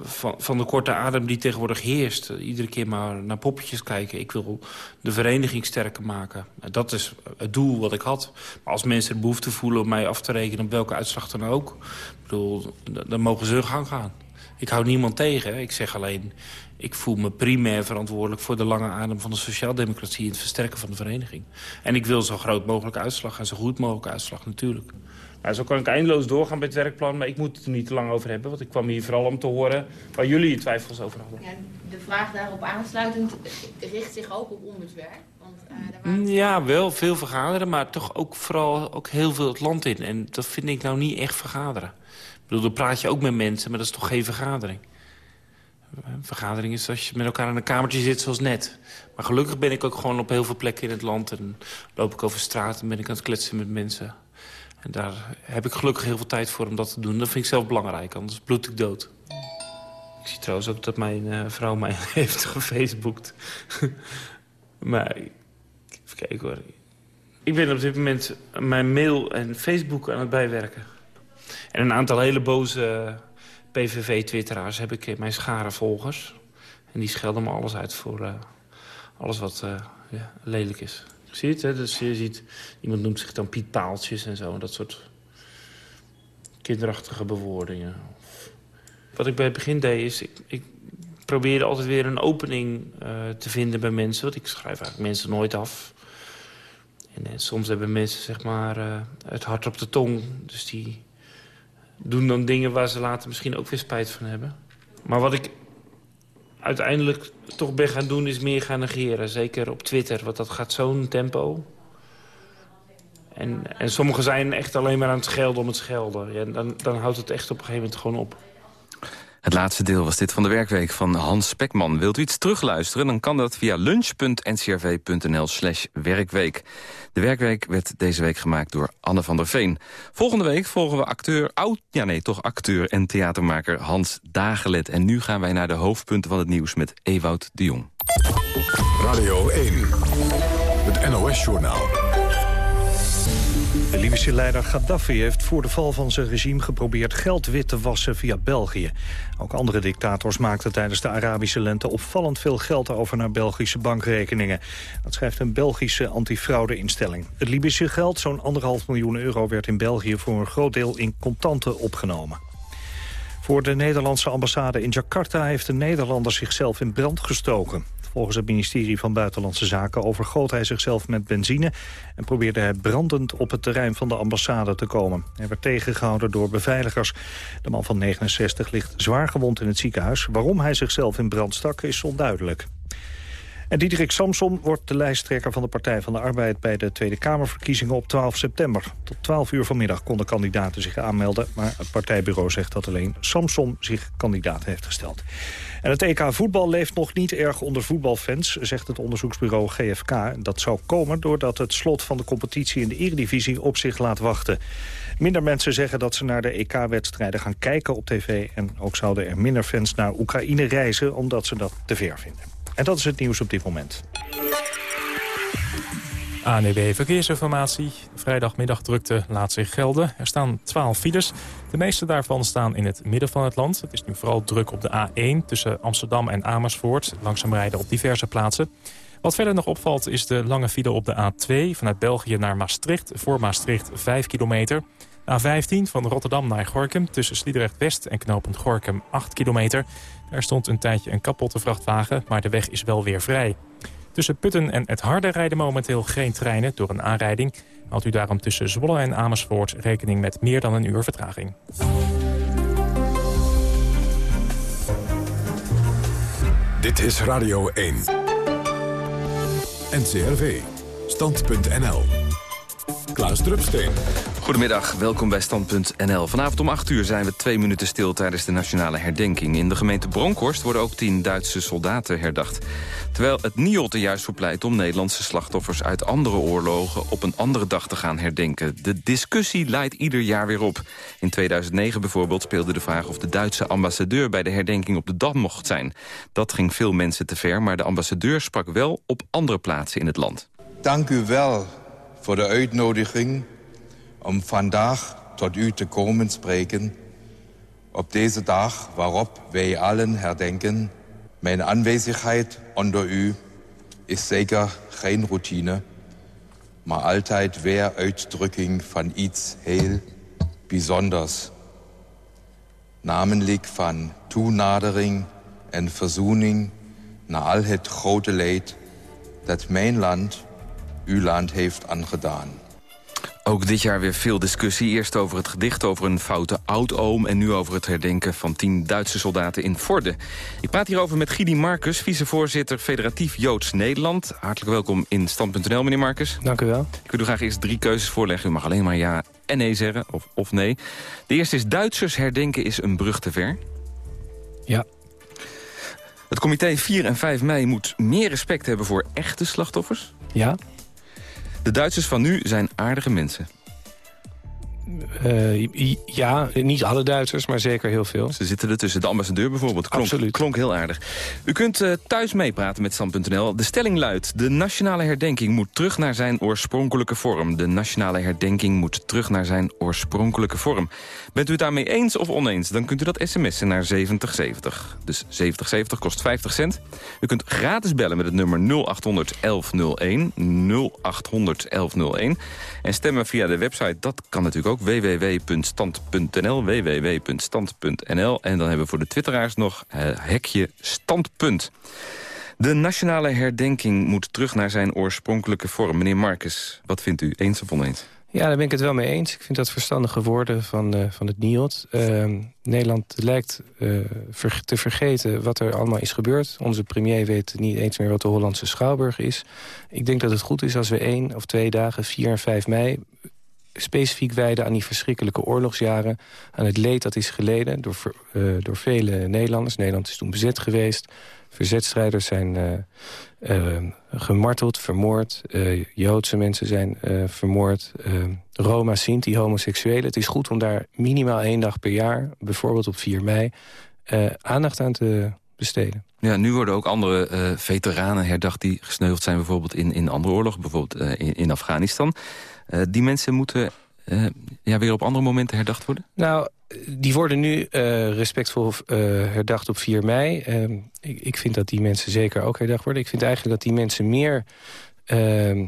van, van de korte adem die tegenwoordig heerst. Iedere keer maar naar poppetjes kijken. Ik wil de vereniging sterker maken. Dat is het doel wat ik had. Maar als mensen de behoefte voelen om mij af te rekenen... op welke uitslag dan ook, bedoel, dan mogen ze hun gang gaan. Ik hou niemand tegen. Ik zeg alleen, ik voel me primair verantwoordelijk... voor de lange adem van de sociaaldemocratie... en het versterken van de vereniging. En ik wil zo groot mogelijk uitslag en zo goed mogelijk uitslag natuurlijk. Nou, zo kan ik eindeloos doorgaan bij het werkplan... maar ik moet het er niet te lang over hebben... want ik kwam hier vooral om te horen waar jullie je twijfels over hadden. Ja, de vraag daarop aansluitend richt zich ook op ombudswerk. Want, uh, daar waren... Ja, wel veel vergaderen, maar toch ook vooral ook heel veel het land in. En dat vind ik nou niet echt vergaderen. Ik bedoel, dan praat je ook met mensen, maar dat is toch geen vergadering. Een vergadering is als je met elkaar in een kamertje zit zoals net. Maar gelukkig ben ik ook gewoon op heel veel plekken in het land. En loop ik over straat en ben ik aan het kletsen met mensen. En daar heb ik gelukkig heel veel tijd voor om dat te doen. Dat vind ik zelf belangrijk, anders bloed ik dood. Ik zie trouwens ook dat mijn uh, vrouw mij heeft gefaceboekt. maar even kijken hoor. Ik ben op dit moment mijn mail en Facebook aan het bijwerken. En een aantal hele boze PVV-twitteraars heb ik mijn schare volgers. En die schelden me alles uit voor uh, alles wat uh, ja, lelijk is. Zie je het? Hè? Dus je ziet, iemand noemt zich dan Piet Paaltjes en zo. Dat soort kinderachtige bewoordingen. Wat ik bij het begin deed is, ik, ik probeerde altijd weer een opening uh, te vinden bij mensen. Want ik schrijf eigenlijk mensen nooit af. En, en soms hebben mensen zeg maar het hart op de tong. Dus die doen dan dingen waar ze later misschien ook weer spijt van hebben. Maar wat ik uiteindelijk toch ben gaan doen is meer gaan negeren. Zeker op Twitter, want dat gaat zo'n tempo. En, en sommigen zijn echt alleen maar aan het schelden om het schelden. Ja, dan, dan houdt het echt op een gegeven moment gewoon op. Het laatste deel was dit van de werkweek van Hans Spekman. Wilt u iets terugluisteren, dan kan dat via lunch.ncrv.nl slash werkweek. De werkweek werd deze week gemaakt door Anne van der Veen. Volgende week volgen we acteur, ja nee, toch acteur en theatermaker Hans Dagelet. En nu gaan wij naar de hoofdpunten van het nieuws met Ewout de Jong. Radio 1, het NOS-journaal. De Libische leider Gaddafi heeft voor de val van zijn regime geprobeerd geld wit te wassen via België. Ook andere dictators maakten tijdens de Arabische lente opvallend veel geld over naar Belgische bankrekeningen. Dat schrijft een Belgische antifraudeinstelling. Het Libische geld, zo'n anderhalf miljoen euro, werd in België voor een groot deel in contanten opgenomen. Voor de Nederlandse ambassade in Jakarta heeft een Nederlander zichzelf in brand gestoken. Volgens het ministerie van Buitenlandse Zaken overgoot hij zichzelf met benzine... en probeerde hij brandend op het terrein van de ambassade te komen. Hij werd tegengehouden door beveiligers. De man van 69 ligt zwaar gewond in het ziekenhuis. Waarom hij zichzelf in brand stak is onduidelijk. En Diederik Samson wordt de lijsttrekker van de Partij van de Arbeid... bij de Tweede Kamerverkiezingen op 12 september. Tot 12 uur vanmiddag konden kandidaten zich aanmelden... maar het partijbureau zegt dat alleen Samson zich kandidaat heeft gesteld. En het EK voetbal leeft nog niet erg onder voetbalfans, zegt het onderzoeksbureau GFK. Dat zou komen doordat het slot van de competitie in de eredivisie op zich laat wachten. Minder mensen zeggen dat ze naar de EK-wedstrijden gaan kijken op tv. En ook zouden er minder fans naar Oekraïne reizen omdat ze dat te ver vinden. En dat is het nieuws op dit moment. ANEB Verkeersinformatie. Vrijdagmiddag drukte laat zich gelden. Er staan 12 files. De meeste daarvan staan in het midden van het land. Het is nu vooral druk op de A1 tussen Amsterdam en Amersfoort. Langzaam rijden op diverse plaatsen. Wat verder nog opvalt is de lange file op de A2 vanuit België naar Maastricht. Voor Maastricht 5 kilometer. A15 van Rotterdam naar Gorkum tussen Sliedrecht-West en knooppunt Gorkum 8 kilometer. Er stond een tijdje een kapotte vrachtwagen, maar de weg is wel weer vrij. Tussen Putten en het Harde rijden momenteel geen treinen door een aanrijding. Houdt u daarom tussen Zwolle en Amersfoort rekening met meer dan een uur vertraging. Dit is Radio 1. NCRV. Stand.nl. Klaas Drupsteen. Goedemiddag, welkom bij Stand.nl. Vanavond om 8 uur zijn we twee minuten stil tijdens de nationale herdenking. In de gemeente Bronkhorst worden ook tien Duitse soldaten herdacht. Terwijl het NIOD er juist voor pleit om Nederlandse slachtoffers uit andere oorlogen op een andere dag te gaan herdenken. De discussie leidt ieder jaar weer op. In 2009 bijvoorbeeld speelde de vraag of de Duitse ambassadeur bij de herdenking op de Dam mocht zijn. Dat ging veel mensen te ver, maar de ambassadeur sprak wel op andere plaatsen in het land. Dank u wel voor de uitnodiging om vandaag tot u te komen spreken... op deze dag waarop wij allen herdenken. Mijn aanwezigheid onder u is zeker geen routine... maar altijd weer uitdrukking van iets heel bijzonders. namelijk van toenadering en verzoening na al het grote leed dat mijn land uw land heeft aangedaan. Ook dit jaar weer veel discussie. Eerst over het gedicht over een foute oudoom... en nu over het herdenken van tien Duitse soldaten in Vorden. Ik praat hierover met Gidi Marcus, vicevoorzitter Federatief Joods Nederland. Hartelijk welkom in Stand.nl, meneer Marcus. Dank u wel. Ik wil u graag eerst drie keuzes voorleggen. U mag alleen maar ja en nee zeggen, of, of nee. De eerste is Duitsers herdenken is een brug te ver. Ja. Het comité 4 en 5 mei moet meer respect hebben voor echte slachtoffers. Ja. De Duitsers van nu zijn aardige mensen. Uh, ja, niet alle Duitsers, maar zeker heel veel. Ze zitten er tussen. De ambassadeur bijvoorbeeld. Klonk, Absoluut. klonk heel aardig. U kunt uh, thuis meepraten met Stand.nl. De stelling luidt... de nationale herdenking moet terug naar zijn oorspronkelijke vorm. De nationale herdenking moet terug naar zijn oorspronkelijke vorm. Bent u het daarmee eens of oneens? Dan kunt u dat sms'en naar 7070. Dus 7070 kost 50 cent. U kunt gratis bellen met het nummer 0800 1101. 0800 1101. En stemmen via de website, dat kan natuurlijk ook www.stand.nl, www.stand.nl. En dan hebben we voor de twitteraars nog uh, hekje standpunt. De nationale herdenking moet terug naar zijn oorspronkelijke vorm. Meneer Marcus, wat vindt u? Eens of oneens? Ja, daar ben ik het wel mee eens. Ik vind dat verstandige woorden van, uh, van het NIOD. Uh, Nederland lijkt ver te vergeten wat er allemaal is gebeurd. Onze premier weet niet eens meer wat de Hollandse Schouwburg is. Ik denk dat het goed is als we één of twee dagen, 4 en 5 mei specifiek wijden aan die verschrikkelijke oorlogsjaren... aan het leed dat is geleden door, uh, door vele Nederlanders. Nederland is toen bezet geweest. Verzetstrijders zijn uh, uh, gemarteld, vermoord. Joodse mensen zijn vermoord. Roma, Sinti, homoseksuelen. Het is goed om daar minimaal één dag per jaar... bijvoorbeeld op 4 mei, aandacht aan te besteden. Ja, nu worden ook andere veteranen herdacht die gesneuveld zijn... bijvoorbeeld in, in andere oorlogen, bijvoorbeeld in, in Afghanistan. Uh, die mensen moeten ja, weer op andere momenten herdacht worden? Nou, die worden nu respectvol herdacht op 4 mei. Ehm, ik, ik, vind dat die mensen zeker ook herdacht worden. Ik vind eigenlijk dat die mensen meer ehm,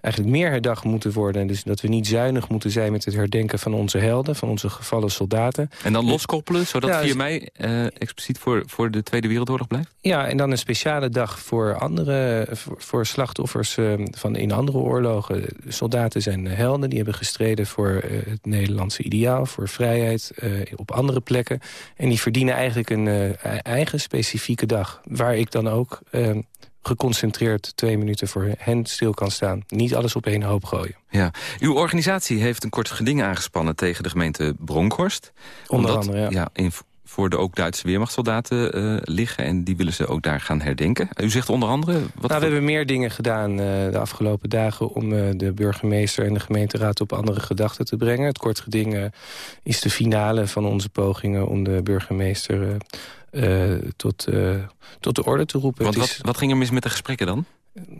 eigenlijk meer herdacht moeten worden. En dus dat we niet zuinig moeten zijn met het herdenken van onze helden... van onze gevallen soldaten. En dan loskoppelen, zodat ja, 4 mei uh, expliciet voor, voor de Tweede Wereldoorlog blijft? Ja, en dan een speciale dag voor andere voor, voor slachtoffers uh, van in andere oorlogen. Soldaten zijn helden, die hebben gestreden voor uh, het Nederlandse ideaal... voor vrijheid op andere plekken. En die verdienen eigenlijk een eigen specifieke dag... waar ik dan ook geconcentreerd twee minuten voor hen stil kan staan. Niet alles op één hoop gooien. Ja. Uw organisatie heeft een kort geding aangespannen tegen de gemeente Bronkhorst. Onder omdat, andere, ja. ja in, voor de ook Duitse weermachtssoldaten uh, liggen. En die willen ze ook daar gaan herdenken. U zegt onder andere... Wat nou, we hebben meer dingen gedaan uh, de afgelopen dagen... om uh, de burgemeester en de gemeenteraad op andere gedachten te brengen. Het kort geding is de finale van onze pogingen om de burgemeester... Uh, tot, uh, tot de orde te roepen. Want wat, is, wat ging er mis met de gesprekken dan?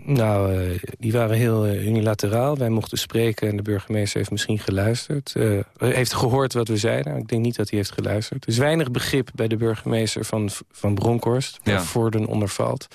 nou, uh, die waren heel unilateraal. Wij mochten spreken en de burgemeester heeft misschien geluisterd. heeft gehoord wat we zeiden. Ik denk niet dat hij heeft geluisterd. Er is weinig begrip bij de burgemeester van, van Bronkhorst... waar Ja. Vorden onder valt.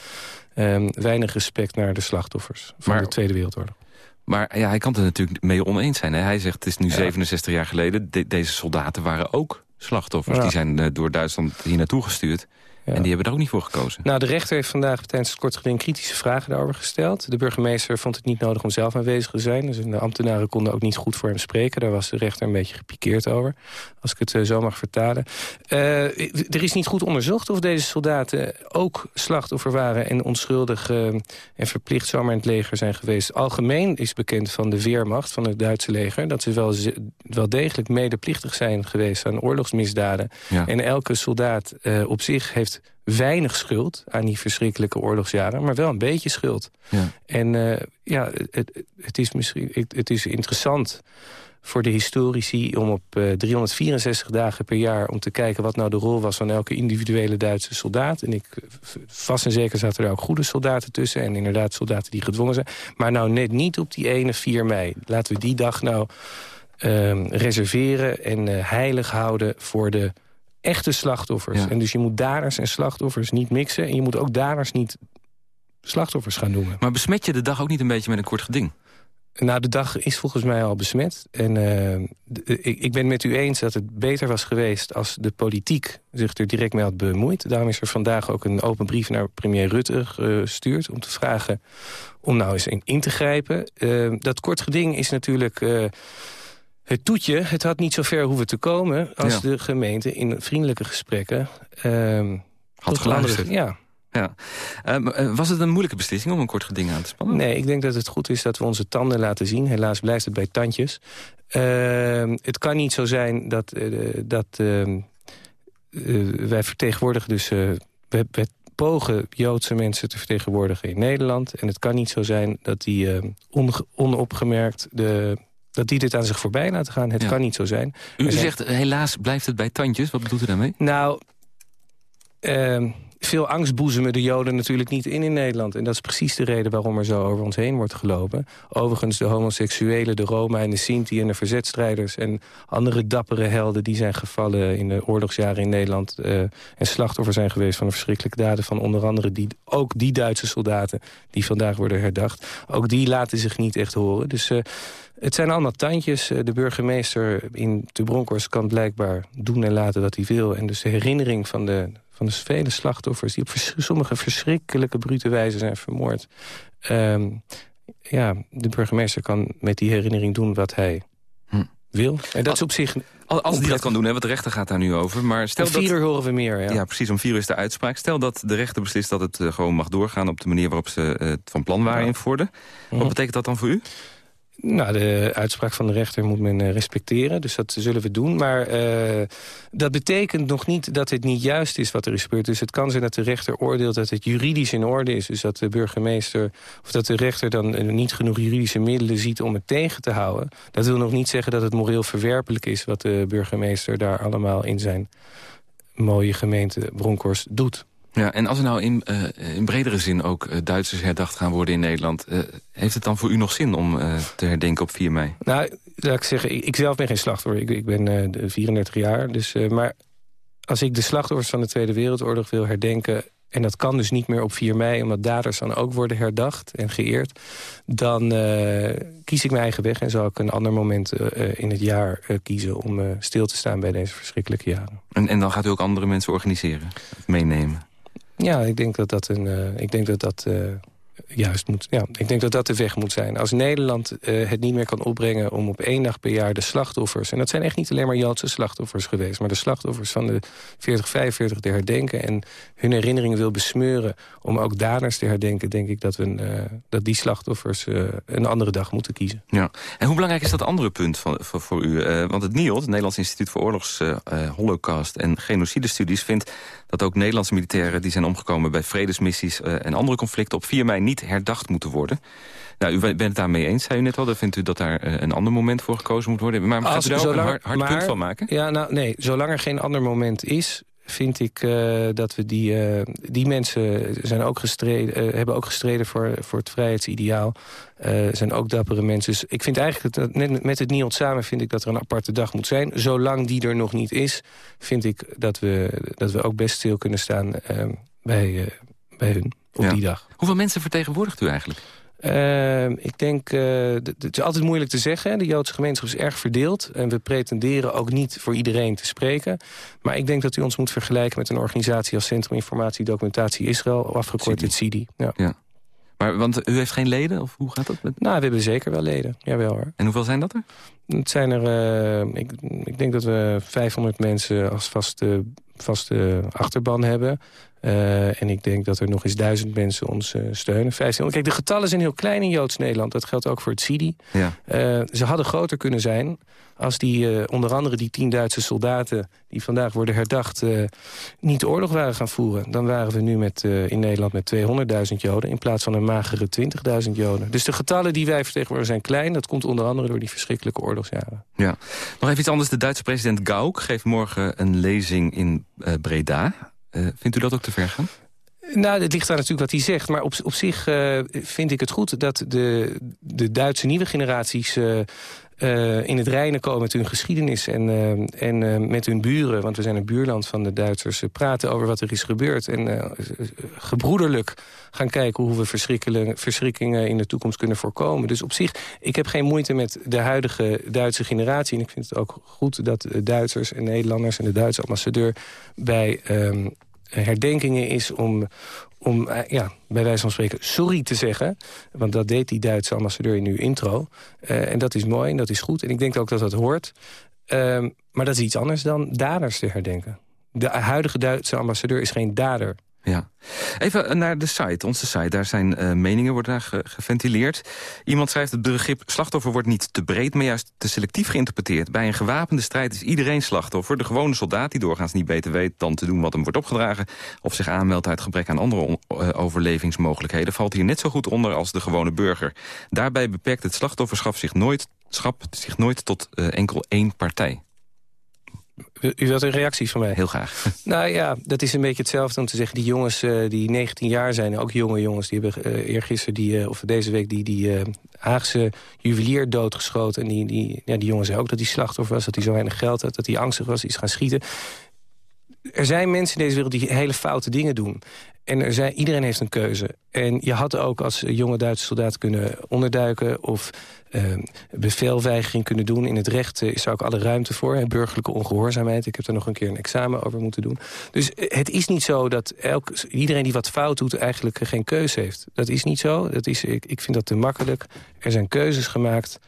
Um, weinig respect naar de slachtoffers van Maar- de Tweede Wereldoorlog. Maar ja, hij kan het er natuurlijk mee oneens zijn. Hè? Hij zegt, het is nu 67 jaar geleden. De- deze soldaten waren ook slachtoffers. Ja. Die zijn eh, door Duitsland hier naartoe gestuurd. En die hebben er ook niet voor gekozen. Nou, de rechter heeft vandaag tijdens het kort geding kritische vragen daarover gesteld. De burgemeester vond het niet nodig om zelf aanwezig te zijn. Dus de ambtenaren konden ook niet goed voor hem spreken. Daar was de rechter een beetje gepikeerd over. Als ik het eh, zo mag vertalen. Eh, er is niet goed onderzocht of deze soldaten ook slachtoffer waren... en onschuldig eh, en verplicht zomaar in het leger zijn geweest. Algemeen is bekend van de Weermacht, van het Duitse leger... dat ze wel, wel degelijk medeplichtig zijn geweest aan oorlogsmisdaden. Ja. En elke soldaat op zich heeft weinig schuld aan die verschrikkelijke oorlogsjaren... maar wel een beetje schuld. Ja. En eh, ja, het, het, is misschien, het, het is interessant voor de historici om op eh, 364 dagen per jaar... om te kijken wat nou de rol was van elke individuele Duitse soldaat. En ik, v- vast en zeker zaten er ook goede soldaten tussen... en inderdaad soldaten die gedwongen zijn. Maar nou net niet op die ene 4 mei. Laten we die dag nou ehm, reserveren en eh, heilig houden voor de echte slachtoffers. Ja. En dus je moet daders en slachtoffers niet mixen... en je moet ook daders niet slachtoffers gaan noemen. Maar besmet je de dag ook niet een beetje met een kort geding? Nou, de dag is volgens mij al besmet. En uh, ik, ik, ben met u eens dat het beter was geweest... als de politiek zich er direct mee had bemoeid. Daarom is er vandaag ook een open brief naar premier Rutte gestuurd... om te vragen om nou eens in, in te grijpen. Uh, dat kort geding is natuurlijk... Uh, het toetje, het had niet zo ver hoeven te komen... als ja. de gemeente in vriendelijke gesprekken... had geluisterd. Ja, ja. Uh, was het een moeilijke beslissing om een kort geding aan te spannen? Nee, ik denk dat het goed is dat we onze tanden laten zien. Helaas blijft het bij tandjes. Uh, het kan niet zo zijn dat, uh, dat wij vertegenwoordigen... dus we, we, pogen Joodse mensen te vertegenwoordigen in Nederland. En het kan niet zo zijn dat die on, onopgemerkt... De, dat die dit aan zich voorbij laten gaan. Het ja. kan niet zo zijn. U zegt, helaas blijft het bij tandjes. Wat bedoelt u daarmee? Nou... Uh, veel angst boezemen de Joden natuurlijk niet in in Nederland. En dat is precies de reden waarom er zo over ons heen wordt gelopen. Overigens de homoseksuelen, de Roma en de Sinti en de verzetstrijders... en andere dappere helden die zijn gevallen in de oorlogsjaren in Nederland... Uh, en slachtoffer zijn geweest van de verschrikkelijke daden van onder andere... Die, ook die Duitse soldaten die vandaag worden herdacht. Ook die laten zich niet echt horen. Dus... Uh, het zijn allemaal tandjes. De burgemeester in de Bronkhorst kan blijkbaar doen en laten wat hij wil. En dus de herinnering van de, van de vele slachtoffers... die op vers sommige verschrikkelijke brute wijze zijn vermoord. Um, ja, de burgemeester kan met die herinnering doen wat hij hm. wil. En dat is op zich... Als, als hij dat kan doen, hè, want de rechter gaat daar nu over. Maar stel om vier dat, uur horen we meer, ja. Ja, precies, om vier uur is de uitspraak. Stel dat de rechter beslist dat het uh, gewoon mag doorgaan... op de manier waarop ze uh, het van plan waren ja. in. Wat hm. betekent dat dan voor u? Nou, de uitspraak van de rechter moet men uh, respecteren. Dus dat zullen we doen. Maar uh, dat betekent nog niet dat het niet juist is wat er is gebeurd. Dus het kan zijn dat de rechter oordeelt dat het juridisch in orde is. Dus dat de burgemeester of dat de rechter dan uh, niet genoeg juridische middelen ziet om het tegen te houden. Dat wil nog niet zeggen dat het moreel verwerpelijk is... wat de burgemeester daar allemaal in zijn mooie gemeente Bronkhorst doet. Ja, en als er nou in, uh, in bredere zin ook uh, Duitsers herdacht gaan worden in Nederland... Uh, heeft het dan voor u nog zin om te herdenken op 4 mei? Nou, laat ik zeggen, ik, ik zelf ben geen slachtoffer. Ik, ik ben 34 jaar. Dus, maar als ik de slachtoffers van de Tweede Wereldoorlog wil herdenken... en dat kan dus niet meer op 4 mei, omdat daders dan ook worden herdacht en geëerd... dan kies ik mijn eigen weg en zal ik een ander moment in het jaar kiezen... om stil te staan bij deze verschrikkelijke jaren. En, en dan gaat u ook andere mensen organiseren, meenemen? Ja, ik denk dat dat, een, uh, ik denk dat, dat uh, juist moet. Ja, ik denk dat dat de weg moet zijn. Als Nederland uh, het niet meer kan opbrengen om op één dag per jaar de slachtoffers... en dat zijn echt niet alleen maar Joodse slachtoffers geweest... maar de slachtoffers van de 40, 45 te herdenken... en hun herinneringen wil besmeuren om ook daders te herdenken... denk ik dat, we uh, dat die slachtoffers uh, een andere dag moeten kiezen. Ja. En hoe belangrijk is dat andere punt van, voor, voor u? want het NIOD, het Nederlands Instituut voor Oorlogs, Holocaust en Genocidestudies... vindt dat ook Nederlandse militairen die zijn omgekomen bij vredesmissies... en andere conflicten op 4 mei niet herdacht moeten worden. Nou, u bent het daarmee eens, zei u net al. Dan vindt u dat daar een ander moment voor gekozen moet worden. Maar gaat u daar ook een hard, hard maar, punt van maken? Ja, nou nee, zolang er geen ander moment is vind ik uh, dat we die, uh, die mensen zijn ook gestreden, uh, hebben ook gestreden voor, voor het vrijheidsideaal. zijn ook dappere mensen. Dus ik vind eigenlijk, dat, net met het NIOD samen vind ik dat er een aparte dag moet zijn. Zolang die er nog niet is, vind ik dat we, dat we ook best stil kunnen staan bij, bij hun op ja. die dag. Hoeveel mensen vertegenwoordigt u eigenlijk? Uh, ik denk, uh, het is altijd moeilijk te zeggen. De Joodse gemeenschap is erg verdeeld. En we pretenderen ook niet voor iedereen te spreken. Maar ik denk dat u ons moet vergelijken met een organisatie... als Centrum Informatie Documentatie Israël, afgekort het CIDI. Ja. ja. Maar, want u heeft geen leden? Of hoe gaat dat? Met... Nou, we hebben zeker wel leden. Jawel hoor. En hoeveel zijn dat er? Het zijn er, uh, ik, ik, denk dat we 500 mensen als vaste, vaste achterban hebben. Uh, en ik denk dat er nog eens duizend mensen ons uh, steunen. 15. Kijk, de getallen zijn heel klein in Joods-Nederland. Dat geldt ook voor het CIDI. Ja. Uh, ze hadden groter kunnen zijn als die, onder andere die tien Duitse soldaten... die vandaag worden herdacht, niet de oorlog waren gaan voeren. Dan waren we nu met, in Nederland met 200.000 Joden... in plaats van een magere 20.000 Joden. Dus de getallen die wij vertegenwoordigen zijn klein. Dat komt onder andere door die verschrikkelijke oorlogsjaren. Ja. Nog even iets anders. De Duitse president Gauck geeft morgen een lezing in Breda... Uh, vindt u dat ook te ver gaan? Nou, het ligt daar natuurlijk wat hij zegt. Maar op, op zich uh, vind ik het goed dat de, de Duitse nieuwe generaties... eh, in het reinen komen met hun geschiedenis en, eh, en eh, met hun buren... want we zijn een buurland van de Duitsers... praten over wat er is gebeurd en gebroederlijk gaan kijken... hoe we verschrikkingen in de toekomst kunnen voorkomen. Dus op zich, ik heb geen moeite met de huidige Duitse generatie... en ik vind het ook goed dat Duitsers en Nederlanders... en de Duitse ambassadeur bij ehm, herdenkingen is om, om eh, ja, bij wijze van spreken sorry te zeggen. Want dat deed die Duitse ambassadeur in uw intro. Uh, en dat is mooi en dat is goed. En ik denk ook dat dat hoort. Uh, maar dat is iets anders dan daders te herdenken. De huidige Duitse ambassadeur is geen dader. Ja. Even naar de site, onze site. Daar zijn uh, meningen, worden daar geventileerd. Iemand schrijft, het begrip slachtoffer wordt niet te breed... maar juist te selectief geïnterpreteerd. Bij een gewapende strijd is iedereen slachtoffer. De gewone soldaat die doorgaans niet beter weet dan te doen wat hem wordt opgedragen... of zich aanmeldt uit gebrek aan andere uh, overlevingsmogelijkheden... valt hier net zo goed onder als de gewone burger. Daarbij beperkt het slachtofferschap zich nooit, schap, zich nooit tot enkel één partij. U wilt een reactie van mij? Heel graag. Nou ja, dat is een beetje hetzelfde om te zeggen... die jongens uh, die 19 jaar zijn, ook jonge jongens... die hebben uh, eergisteren, die, uh, of deze week, die, die Haagse juwelier doodgeschoten. En die, die, ja, die jongen zei ook dat hij slachtoffer was... dat hij zo weinig geld had, dat hij angstig was, iets gaan schieten. Er zijn mensen in deze wereld die hele foute dingen doen. En er zijn, iedereen heeft een keuze. En je had ook als jonge Duitse soldaat kunnen onderduiken... of uh, bevelweigering kunnen doen. In het recht is er ook alle ruimte voor. Hè, burgerlijke ongehoorzaamheid. Ik heb er nog een keer een examen over moeten doen. Dus uh, het is niet zo dat elk, iedereen die wat fout doet... eigenlijk geen keuze heeft. Dat is niet zo. Dat is, ik, ik vind dat te makkelijk. Er zijn keuzes gemaakt...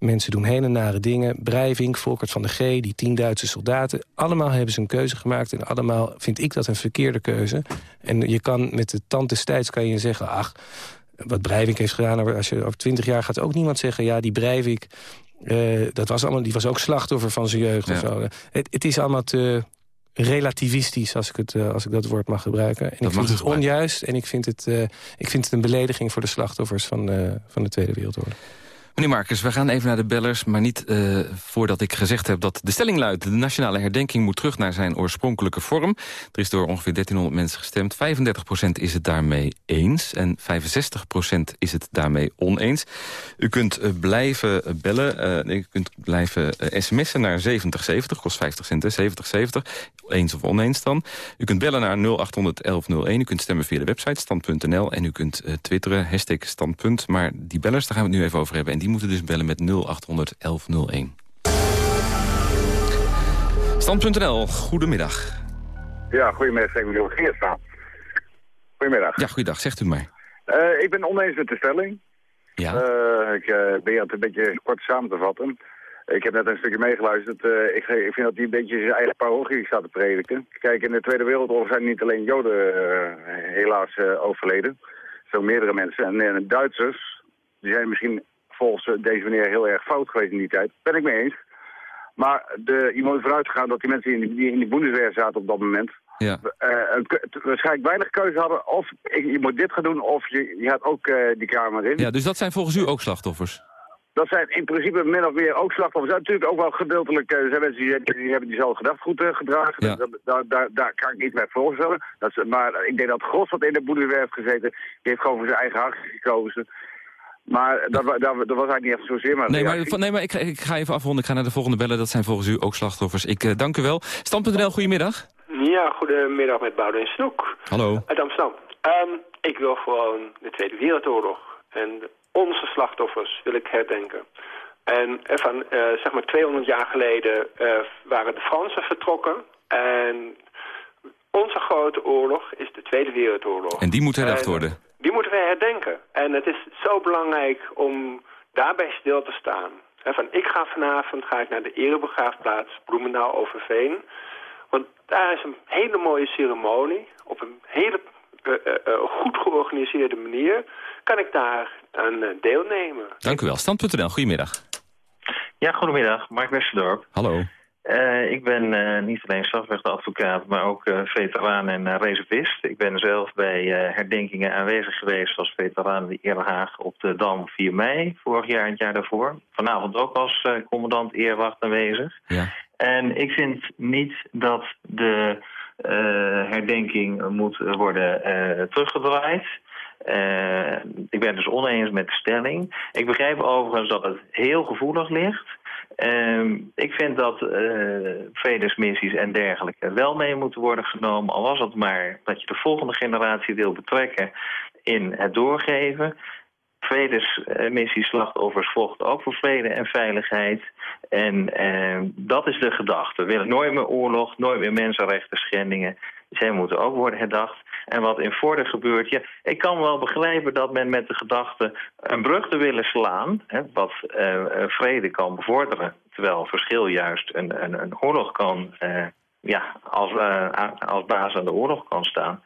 Mensen doen hele nare dingen. Breiving, Volkert van de G, die tien Duitse soldaten. Allemaal hebben ze een keuze gemaakt. En allemaal vind ik dat een verkeerde keuze. En je kan met de tand destijds kan je zeggen... ach, wat Breivik heeft gedaan, als je over twintig jaar gaat ook niemand zeggen... ja, die Breivik, uh, dat was allemaal, die was ook slachtoffer van zijn jeugd. Ja. Of zo. Het, het, is allemaal te relativistisch, als ik, het, uh, als ik dat woord mag gebruiken. En dat ik vind het onjuist en ik vind het, uh, ik vind het een belediging... voor de slachtoffers van, van de Tweede Wereldoorlog. Meneer Marcus, we gaan even naar de bellers, maar niet uh, voordat ik gezegd heb dat de stelling luidt. De nationale herdenking moet terug naar zijn oorspronkelijke vorm. Er is door ongeveer 1300 mensen gestemd. 35% is het daarmee eens en 65% is het daarmee oneens. U kunt uh, blijven bellen, uh, u kunt blijven sms'en naar 7070, kost 50 cent, 7070, eens of oneens dan. U kunt bellen naar 0800 1101, u kunt stemmen via de website stand.nl en u kunt twitteren, hashtag standpunt. Maar die bellers, daar gaan we het nu even over hebben. Die moeten dus bellen met 0800 1101. Stand.nl, goedemiddag. Ja, goedemiddag. Ik Geert staan. Goedemiddag. Ja, goeiedag. Zegt u maar. Uh, ik ben oneens met de stelling. Ja. Uh, ik uh, ben het een beetje kort samen te vatten. Ik heb net een stukje meegeluisterd. ik, ik, vind dat hij een beetje zijn eigen parochie staat te prediken. Kijk, in de Tweede Wereldoorlog zijn niet alleen Joden helaas overleden. Zo meerdere mensen. En, en Duitsers, die zijn misschien volgens deze meneer heel erg fout geweest in die tijd. Ben ik mee eens. Maar de, je moet ervan uitgaan dat die mensen die, die in de Bundeswehr zaten op dat moment... Ja. Uh, waarschijnlijk weinig keuze hadden. Of je moet dit gaan doen, of je, je gaat ook uh, die kamer in. Ja, dus dat zijn volgens u ook slachtoffers? Dat zijn in principe min of meer ook slachtoffers. Natuurlijk ook wel gedeeltelijk, uh, zijn mensen die, die hebben diezelfde gedachtegoed gedragen. Ja. Dat, daar, daar, daar kan ik niet bij voorstellen. Dat is, maar ik denk dat Gros wat in de Bundeswehr heeft gezeten, die heeft gewoon voor zijn eigen hart gekozen. Maar dat, dat, dat, was eigenlijk niet echt zozeer maar Nee, maar, nee, maar ik, ik, ga even afronden. Ik ga naar de volgende bellen. Dat zijn volgens u ook slachtoffers. Ik uh, dank u wel. Stam.nl, goedemiddag. Ja, goedemiddag met Boudewijn Snoek. Hallo. Uit Amsterdam. Um, ik wil gewoon de Tweede Wereldoorlog. En onze slachtoffers wil ik herdenken. En van, uh, zeg maar 200 jaar geleden uh, waren de Fransen vertrokken. En onze grote oorlog is de Tweede Wereldoorlog. En die moet herdacht worden? Die moeten wij herdenken. En het is zo belangrijk om daarbij stil te staan. He, van, ik ga vanavond ga ik naar de erebegraafplaats Bloemendaal Overveen. Want daar is een hele mooie ceremonie. Op een hele uh, uh, goed georganiseerde manier kan ik daar aan uh, deelnemen. Dank u wel. Stand.nl, goedemiddag. Ja, goedemiddag. Mark Westerdorp. Hallo. Uh, ik ben uh, niet alleen strafrechtadvocaat, maar ook uh, veteraan en reservist. Ik ben zelf bij herdenkingen aanwezig geweest als veteraan in de Eerhaag op de Dam 4 mei, vorig jaar en het jaar daarvoor. Vanavond ook als commandant Eerwacht aanwezig. Ja. En ik vind niet dat de herdenking moet worden teruggedraaid. Uh, ik ben dus oneens met de stelling. Ik begrijp overigens dat het heel gevoelig ligt. Uh, ik vind dat uh, vredesmissies en dergelijke wel mee moeten worden genomen. Al was het maar dat je de volgende generatie wil betrekken in het doorgeven. Vredesmissies, slachtoffers vochten ook voor vrede en veiligheid. En uh, dat is de gedachte. We willen nooit meer oorlog, nooit meer mensenrechten schendingen. Zij moeten ook worden herdacht. En wat in Vorden gebeurt, ja, ik kan wel begrijpen dat men met de gedachte een brug te willen slaan, hè, wat uh, vrede kan bevorderen, terwijl verschil juist een, een, een oorlog kan, uh, ja, als, als basis aan de oorlog kan staan,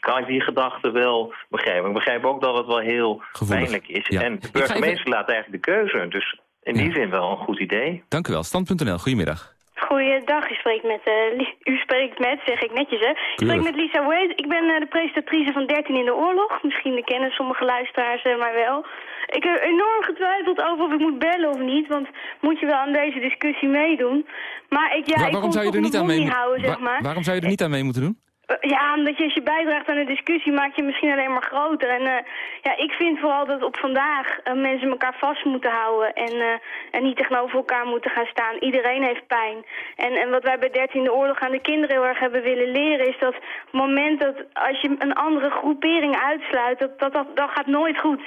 kan ik die gedachte wel begrijpen. Ik begrijp ook dat het wel heel Gevoelig. pijnlijk is. Ja. En de burgemeester laat eigenlijk de keuze, dus in die zin wel een goed idee. Dank u wel. Stand.nl, goedemiddag. Goeiedag, u spreekt met, uh, u spreekt met, zeg ik netjes hè. Ik spreek met Lisa Wade. Ik ben uh, de presentatrice van 13 in de oorlog. Misschien kennen sommige luisteraars uh, mij wel. Ik heb enorm getwijfeld over of ik moet bellen of niet, want moet je wel aan deze discussie meedoen. Maar ik, ja, Waar- waarom zou je er niet aan mee houden, zeg maar. Waarom zou je er niet aan mee moeten doen? Eh, Ja, omdat je als je bijdraagt aan de discussie maak je misschien alleen maar groter. En eh, ja, ik vind vooral dat op vandaag eh, mensen elkaar vast moeten houden en, en niet tegenover elkaar moeten gaan staan. Iedereen heeft pijn. En, en wat wij bij 13 de oorlog aan de kinderen heel erg hebben willen leren is dat op het moment dat als je een andere groepering uitsluit, dat, dat, dat, dat gaat nooit goed.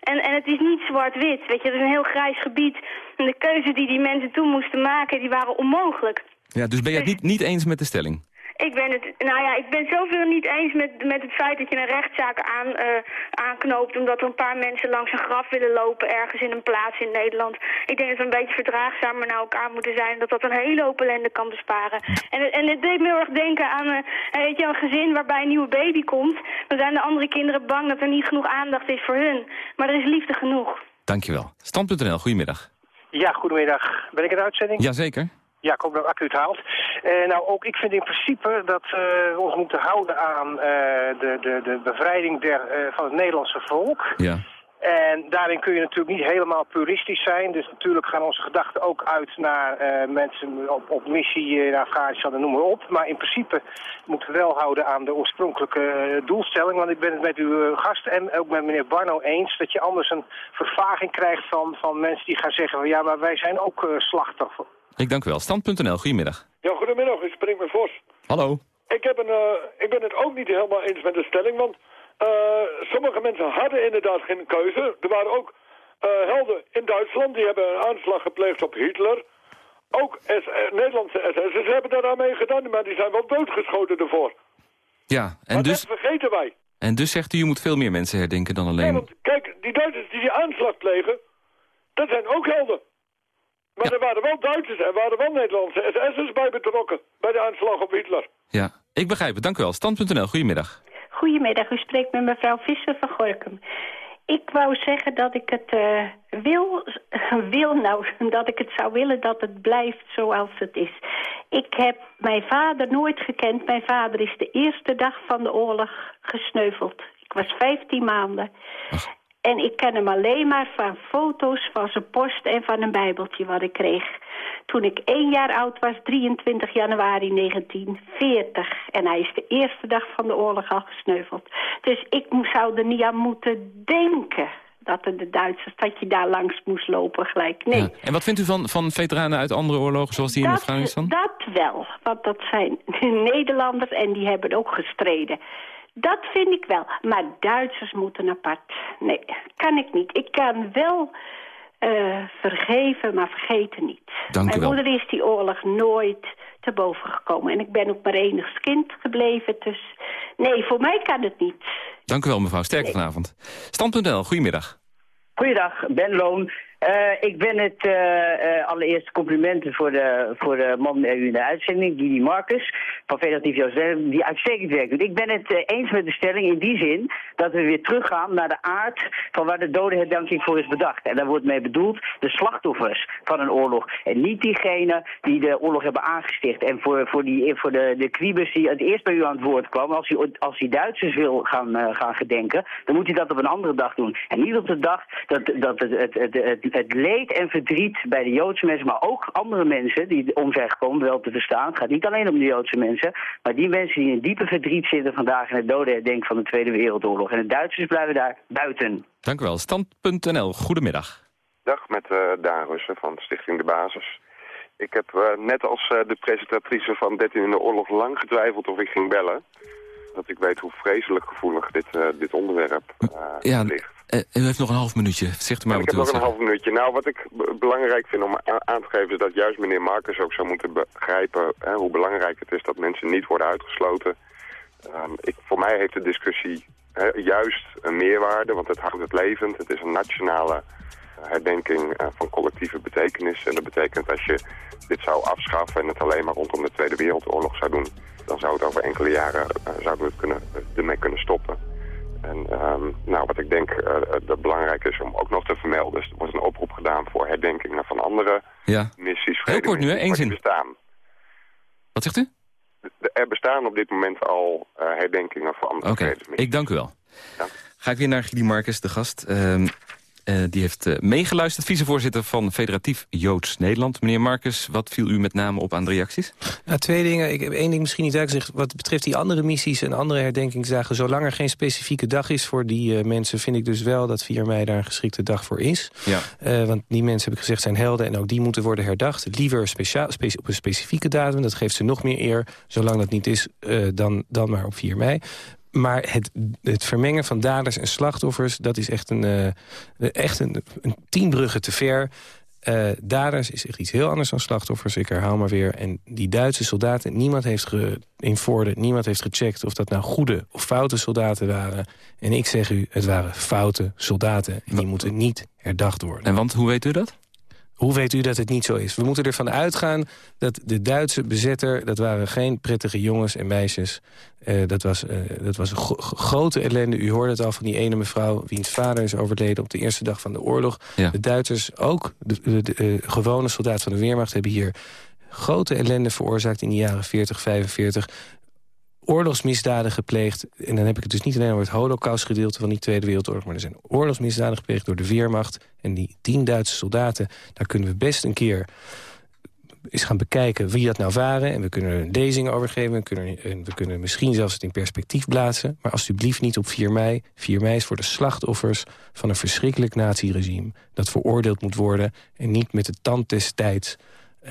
En, en het is niet zwart-wit, weet je, het is een heel grijs gebied. En de keuzes die die mensen toen moesten maken, die waren onmogelijk. Ja, dus ben je het niet, niet eens met de stelling? Ik ben het, nou ja, ik ben zoveel niet eens met, met het feit dat je een rechtszaak aan, eh, aanknoopt omdat er een paar mensen langs een graf willen lopen ergens in een plaats in Nederland. Ik denk dat we een beetje verdraagzamer naar elkaar moeten zijn, dat dat een hele hoop ellende kan besparen. En, het- en het deed me heel erg denken aan eh, weet je, een gezin waarbij een nieuwe baby komt. Dan zijn de andere kinderen bang dat er niet genoeg aandacht is voor hun. Maar er is liefde genoeg. Dankjewel. Stand.nl, goedemiddag. Ja, goedemiddag. Ben ik in de uitzending? Jazeker. Ja, ik hoop dat accu het haalt. Eh, nou, ook ik vind in principe dat eh, we ons moeten houden aan eh, de, de, de bevrijding der, eh, van het Nederlandse volk. Ja. En daarin kun je natuurlijk niet helemaal puristisch zijn. Dus natuurlijk gaan onze gedachten ook uit naar eh, mensen op, op missie eh, in Afghanistan en noem maar op. Maar in principe moeten we wel houden aan de oorspronkelijke eh, doelstelling. Want ik ben het met uw eh, gast en ook met meneer Barno eens... dat je anders een vervaging krijgt van, van mensen die gaan zeggen... van ja, maar wij zijn ook eh, slachtoffer. Ik dank u wel. Stand.nl, goedemiddag. Ja, goedemiddag. Ik spreek met Vos. Hallo. Ik, heb een, eh, ik ben het ook niet helemaal eens met de stelling, want eh, sommige mensen hadden inderdaad geen keuze. Er waren ook eh, helden in Duitsland, die hebben een aanslag gepleegd op Hitler. Ook S Nederlandse SS'ers hebben daar aan mee gedaan, maar die zijn wel doodgeschoten ervoor. Ja, en maar dus, dat vergeten wij. en dus zegt u, je moet veel meer mensen herdenken dan Ja, alleen... want kijk, die Duitsers die die aanslag plegen, dat zijn ook helden. Maar er waren wel Duitsers en waren wel Nederlandse SS'ers bij betrokken, bij de aanslag op Hitler. Ja, ik begrijp het. Dank u wel. Stand.nl, goedemiddag. Goedemiddag, u spreekt met mevrouw Visser van Gorkum. Ik wou zeggen dat ik het eh, wil, wil nou, dat ik het zou willen dat het blijft zoals het is. Ik heb mijn vader nooit gekend. Mijn vader is de eerste dag van de oorlog gesneuveld. Ik was 15 maanden. En ik ken hem alleen maar van foto's van zijn post en van een bijbeltje wat ik kreeg. Toen ik één jaar oud was, 23 januari 1940. En hij is de eerste dag van de oorlog al gesneuveld. Dus ik zou er niet aan moeten denken dat er de Duitsers, dat je daar langs moest lopen gelijk. Nee, Ja. En wat vindt u van, van veteranen uit andere oorlogen, zoals die in Afghanistan? dat wel, want dat zijn Nederlanders en die hebben ook gestreden. Dat vind ik wel. Maar Duitsers moeten apart. Nee, kan ik niet. Ik kan wel eh, vergeven, maar vergeten niet. Dank u Mijn wel. moeder is die oorlog nooit te boven gekomen. En ik ben ook maar enigst kind gebleven. Dus nee, voor mij kan het niet. Dank u wel, mevrouw. Sterkte vanavond. Stand.nl, goedemiddag. Goeiedag, Ben Loon. Eh, ik ben het eh, eh, allereerst complimenten voor de, voor de man bij u in de uitzending, Didi Marcus, van Federatief Joost, die uitstekend werk doet. Ik ben het eens met de stelling in die zin dat we weer teruggaan naar de aard van waar de dodenherdenking voor is bedacht. En daar wordt mee bedoeld de slachtoffers van een oorlog. En niet diegenen die de oorlog hebben aangesticht. En voor, voor, die, voor de, de Kriebus die het eerst bij u aan het woord kwam, als hij, als hij Duitsers wil gaan, gaan gedenken, dan moet hij dat op een andere dag doen. En niet op de dag dat, dat het, het, het, het het leed en verdriet bij de Joodse mensen, maar ook andere mensen die omvergekomen, wel te verstaan. Het gaat niet alleen om de Joodse mensen, maar die mensen die in diepe verdriet zitten vandaag in het dodenherdenk van de Tweede Wereldoorlog. En de Duitsers blijven daar buiten. Dank u wel. Stand.nl, goedemiddag. Dag, met uh, Daan Russen van Stichting De Basis. Ik heb uh, net als uh, de presentatrice van 13 in de oorlog lang getwijfeld of ik ging bellen. Dat ik weet hoe vreselijk gevoelig dit, dit onderwerp ja, ligt. U heeft nog een half minuutje. Zegt u maar ik wat heb u nog een half minuutje. Nou, wat ik belangrijk vind om aan te geven is dat juist meneer Marcus ook zou moeten begrijpen hè, hoe belangrijk het is dat mensen niet worden uitgesloten. Um, ik, voor mij heeft de discussie hè, juist een meerwaarde, want het houdt het levend. Het is een nationale herdenking uh, van collectieve betekenis. En dat betekent als je dit zou afschaffen en het alleen maar rondom de Tweede Wereldoorlog zou doen, dan zou het over enkele jaren zouden we het kunnen, ermee kunnen stoppen. En um, nou, wat ik denk uh, dat belangrijk is om ook nog te vermelden, is er wordt een oproep gedaan voor herdenkingen van andere ja. missies. Heel kort nu, hè? Eén zin. Bestaan. Wat zegt u? Er bestaan op dit moment al herdenkingen voor andere Oké, ik dank u wel. Ga ik weer naar Gidi Marcus, de gast. Uh, uh, die heeft uh, meegeluisterd, vicevoorzitter van Federatief Joods Nederland. Meneer Marcus, wat viel u met name op aan de reacties? Nou, twee dingen. Ik heb één ding misschien niet uitgezegd. Wat betreft die andere missies en andere herdenkingsdagen... zolang er geen specifieke dag is voor die uh, mensen... vind ik dus wel dat 4 mei daar een geschikte dag voor is. Ja. want die mensen, heb ik gezegd, zijn helden... en ook die moeten worden herdacht. Liever speciaal, spe op een specifieke datum. Dat geeft ze nog meer eer. Zolang dat niet is, dan, dan maar op 4 mei. Maar het, het vermengen van daders en slachtoffers... dat is echt een, uh, echt een, een tien bruggen te ver. Uh, daders is echt iets heel anders dan slachtoffers. Ik herhaal maar weer. En die Duitse soldaten, niemand heeft ge, in Voorde... niemand heeft gecheckt of dat nou goede of foute soldaten waren. En ik zeg u, het waren foute soldaten. En die moeten niet herdacht worden. En want, hoe weet u dat? Hoe weet u dat het niet zo is? We moeten ervan uitgaan dat de Duitse bezetter... dat waren geen prettige jongens en meisjes. Uh, dat, was, uh, dat was een grote ellende. U hoorde het al van die ene mevrouw... wiens vader is overleden op de eerste dag van de oorlog. Ja. De Duitsers, ook de, de, de uh, gewone soldaat van de Weermacht... hebben hier grote ellende veroorzaakt in de jaren 40, 45 oorlogsmisdaden gepleegd. En dan heb ik het dus niet alleen over het holocaustgedeelte van die Tweede Wereldoorlog... maar er zijn oorlogsmisdaden gepleegd door de Weermacht. En die tien Duitse soldaten, daar kunnen we best een keer eens gaan bekijken wie dat nou waren. En we kunnen er een lezing over geven. We kunnen, en we kunnen misschien zelfs het in perspectief plaatsen. Maar alsjeblieft niet op 4 mei. 4 mei is voor de slachtoffers van een verschrikkelijk naziregime... dat veroordeeld moet worden en niet met de tand des tijds...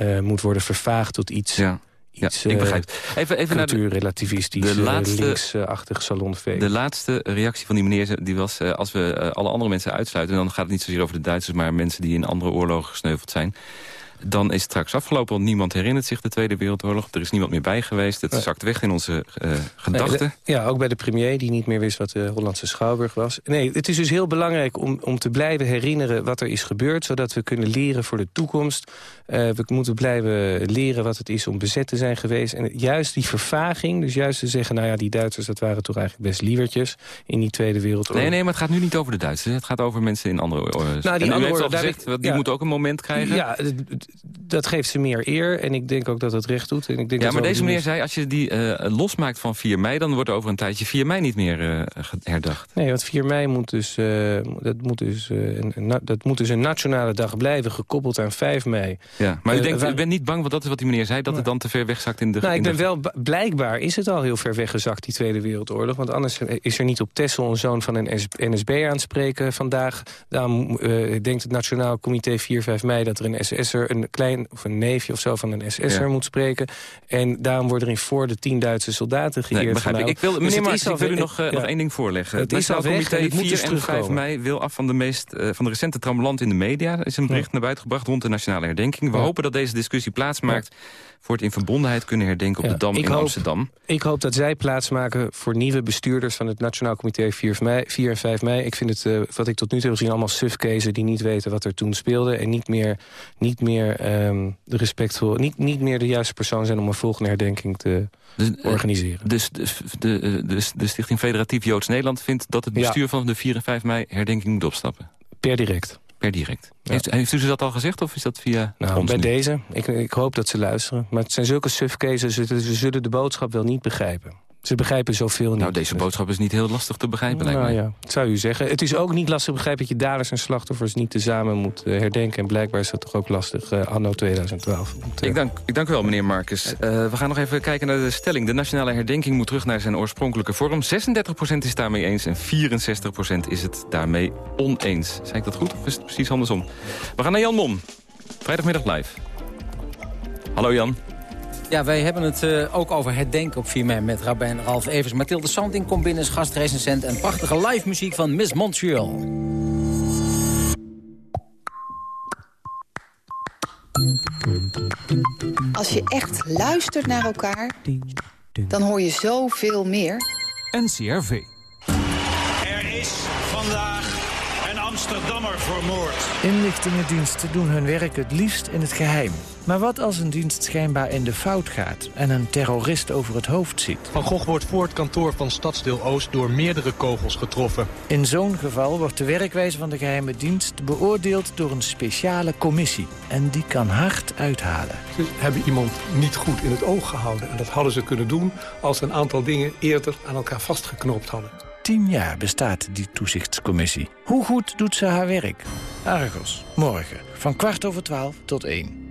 Uh, moet worden vervaagd tot iets... Ja iets ja, ik begrijp het. Even, even naar de, relativistisch, de laatste, linksachtig salonveeg. De laatste reactie van die meneer die was... Uh, als we uh, alle andere mensen uitsluiten... dan gaat het niet zozeer over de Duitsers... maar mensen die in andere oorlogen gesneuveld zijn... dan is het straks afgelopen, want niemand herinnert zich de Tweede Wereldoorlog. Er is niemand meer bij geweest. Het zakt weg in onze uh, gedachten. Ja, ook bij de premier die niet meer wist wat de Hollandse Schouwburg was. Nee, het is dus heel belangrijk om, om te blijven herinneren wat er is gebeurd... zodat we kunnen leren voor de toekomst. Uh, we moeten blijven leren wat het is om bezet te zijn geweest. En juist die vervaging, dus juist te zeggen... nou ja, die Duitsers, dat waren toch eigenlijk best lievertjes in die Tweede Wereldoorlog. Nee, nee, maar het gaat nu niet over de Duitsers. Het gaat over mensen in andere oorlogen. Nou, die en andere heeft al oorlog, gezegd, ik, die ja, moeten ook een moment krijgen. Ja, dat geeft ze meer eer. En ik denk ook dat het recht doet. En ik denk ja, maar deze meneer is... zei, als je die uh, losmaakt van 4 mei... dan wordt er over een tijdje 4 mei niet meer uh, herdacht. Nee, want 4 mei moet dus, uh, dat moet dus, een, een, dat moet dus een nationale dag blijven... gekoppeld aan 5 mei. Ja, maar u, denkt, u bent niet bang, want dat is wat die meneer zei... dat het dan te ver wegzakt in de... Nou, ik ben de... wel... Blijkbaar is het al heel ver weggezakt, die Tweede Wereldoorlog. Want anders is er niet op Texel een zoon van een NSB aanspreken vandaag. Daarom denkt het Nationaal Comité 4-5 mei... dat er een SS'er, een klein of een neefje of zo van een SS'er ja. moet spreken. En daarom worden er in voor de 10 Duitse soldaten geëerd. Nee, ik. ik wil, meneer Marks, ik wil u nog, uh, ja. nog één ding voorleggen. Het is al comité weg, 4 dus en 5 mei wil af van de, meest, uh, van de recente trambulant in de media. Er is een bericht ja. naar buiten gebracht rond de nationale herdenking. We hopen dat deze discussie plaatsmaakt voor het in verbondenheid kunnen herdenken op de Dam in hoop, Amsterdam. Ik hoop dat zij plaatsmaken voor nieuwe bestuurders van het Nationaal Comité 4, mei, 4 en 5 mei. Ik vind het, uh, wat ik tot nu toe heb gezien, allemaal sufkezen die niet weten wat er toen speelde. En niet meer, niet meer um, de respectvol, niet, niet meer de juiste persoon zijn om een volgende herdenking te dus, organiseren. Dus de, de, de, de Stichting Federatief Joods Nederland vindt dat het bestuur ja. van de 4 en 5 mei herdenking moet opstappen? Per direct. Per direct. Ja. Heeft, heeft, u ze dat al gezegd of is dat via nou, ons bij nu? deze. Ik, ik, hoop dat ze luisteren. Maar het zijn zulke ze, ze zullen de boodschap wel niet begrijpen. Ze begrijpen zoveel niet. Nou, deze boodschap is niet heel lastig te begrijpen, lijkt nou, mij. ja, dat zou u zeggen. Het is ook niet lastig te begrijpen dat je daders en slachtoffers niet tezamen moet eh, herdenken. En blijkbaar is dat toch ook lastig uh, anno 2012. Want, uh... ik, dank, ik dank u wel, meneer Marcus. we gaan nog even kijken naar de stelling. De nationale herdenking moet terug naar zijn oorspronkelijke vorm. 36% is daarmee eens en 64% is het daarmee oneens. Zeg ik dat goed of is het precies andersom? We gaan naar Jan Mom. Vrijdagmiddag live. Hallo Jan. Ja, wij hebben het uh, ook over herdenken op 4 mei met Rabijn Ralf Evers. Mathilde Sanding komt binnen als gastrecensent en prachtige live muziek van Miss Montreal. Als je echt luistert naar elkaar, dan hoor je zoveel meer. NCRV. Er is vandaag een Amsterdammer vermoord. Inlichtingendiensten doen hun werk het liefst in het geheim. Maar wat als een dienst schijnbaar in de fout gaat en een terrorist over het hoofd ziet? Van Gogh wordt voor het kantoor van Stadsdeel Oost door meerdere kogels getroffen. In zo'n geval wordt de werkwijze van de geheime dienst beoordeeld door een speciale commissie. En die kan hard uithalen. Ze hebben iemand niet goed in het oog gehouden. En dat hadden ze kunnen doen als ze een aantal dingen eerder aan elkaar vastgeknoopt hadden. Tien jaar bestaat die toezichtscommissie. Hoe goed doet ze haar werk? Argos, morgen, van kwart over twaalf tot één.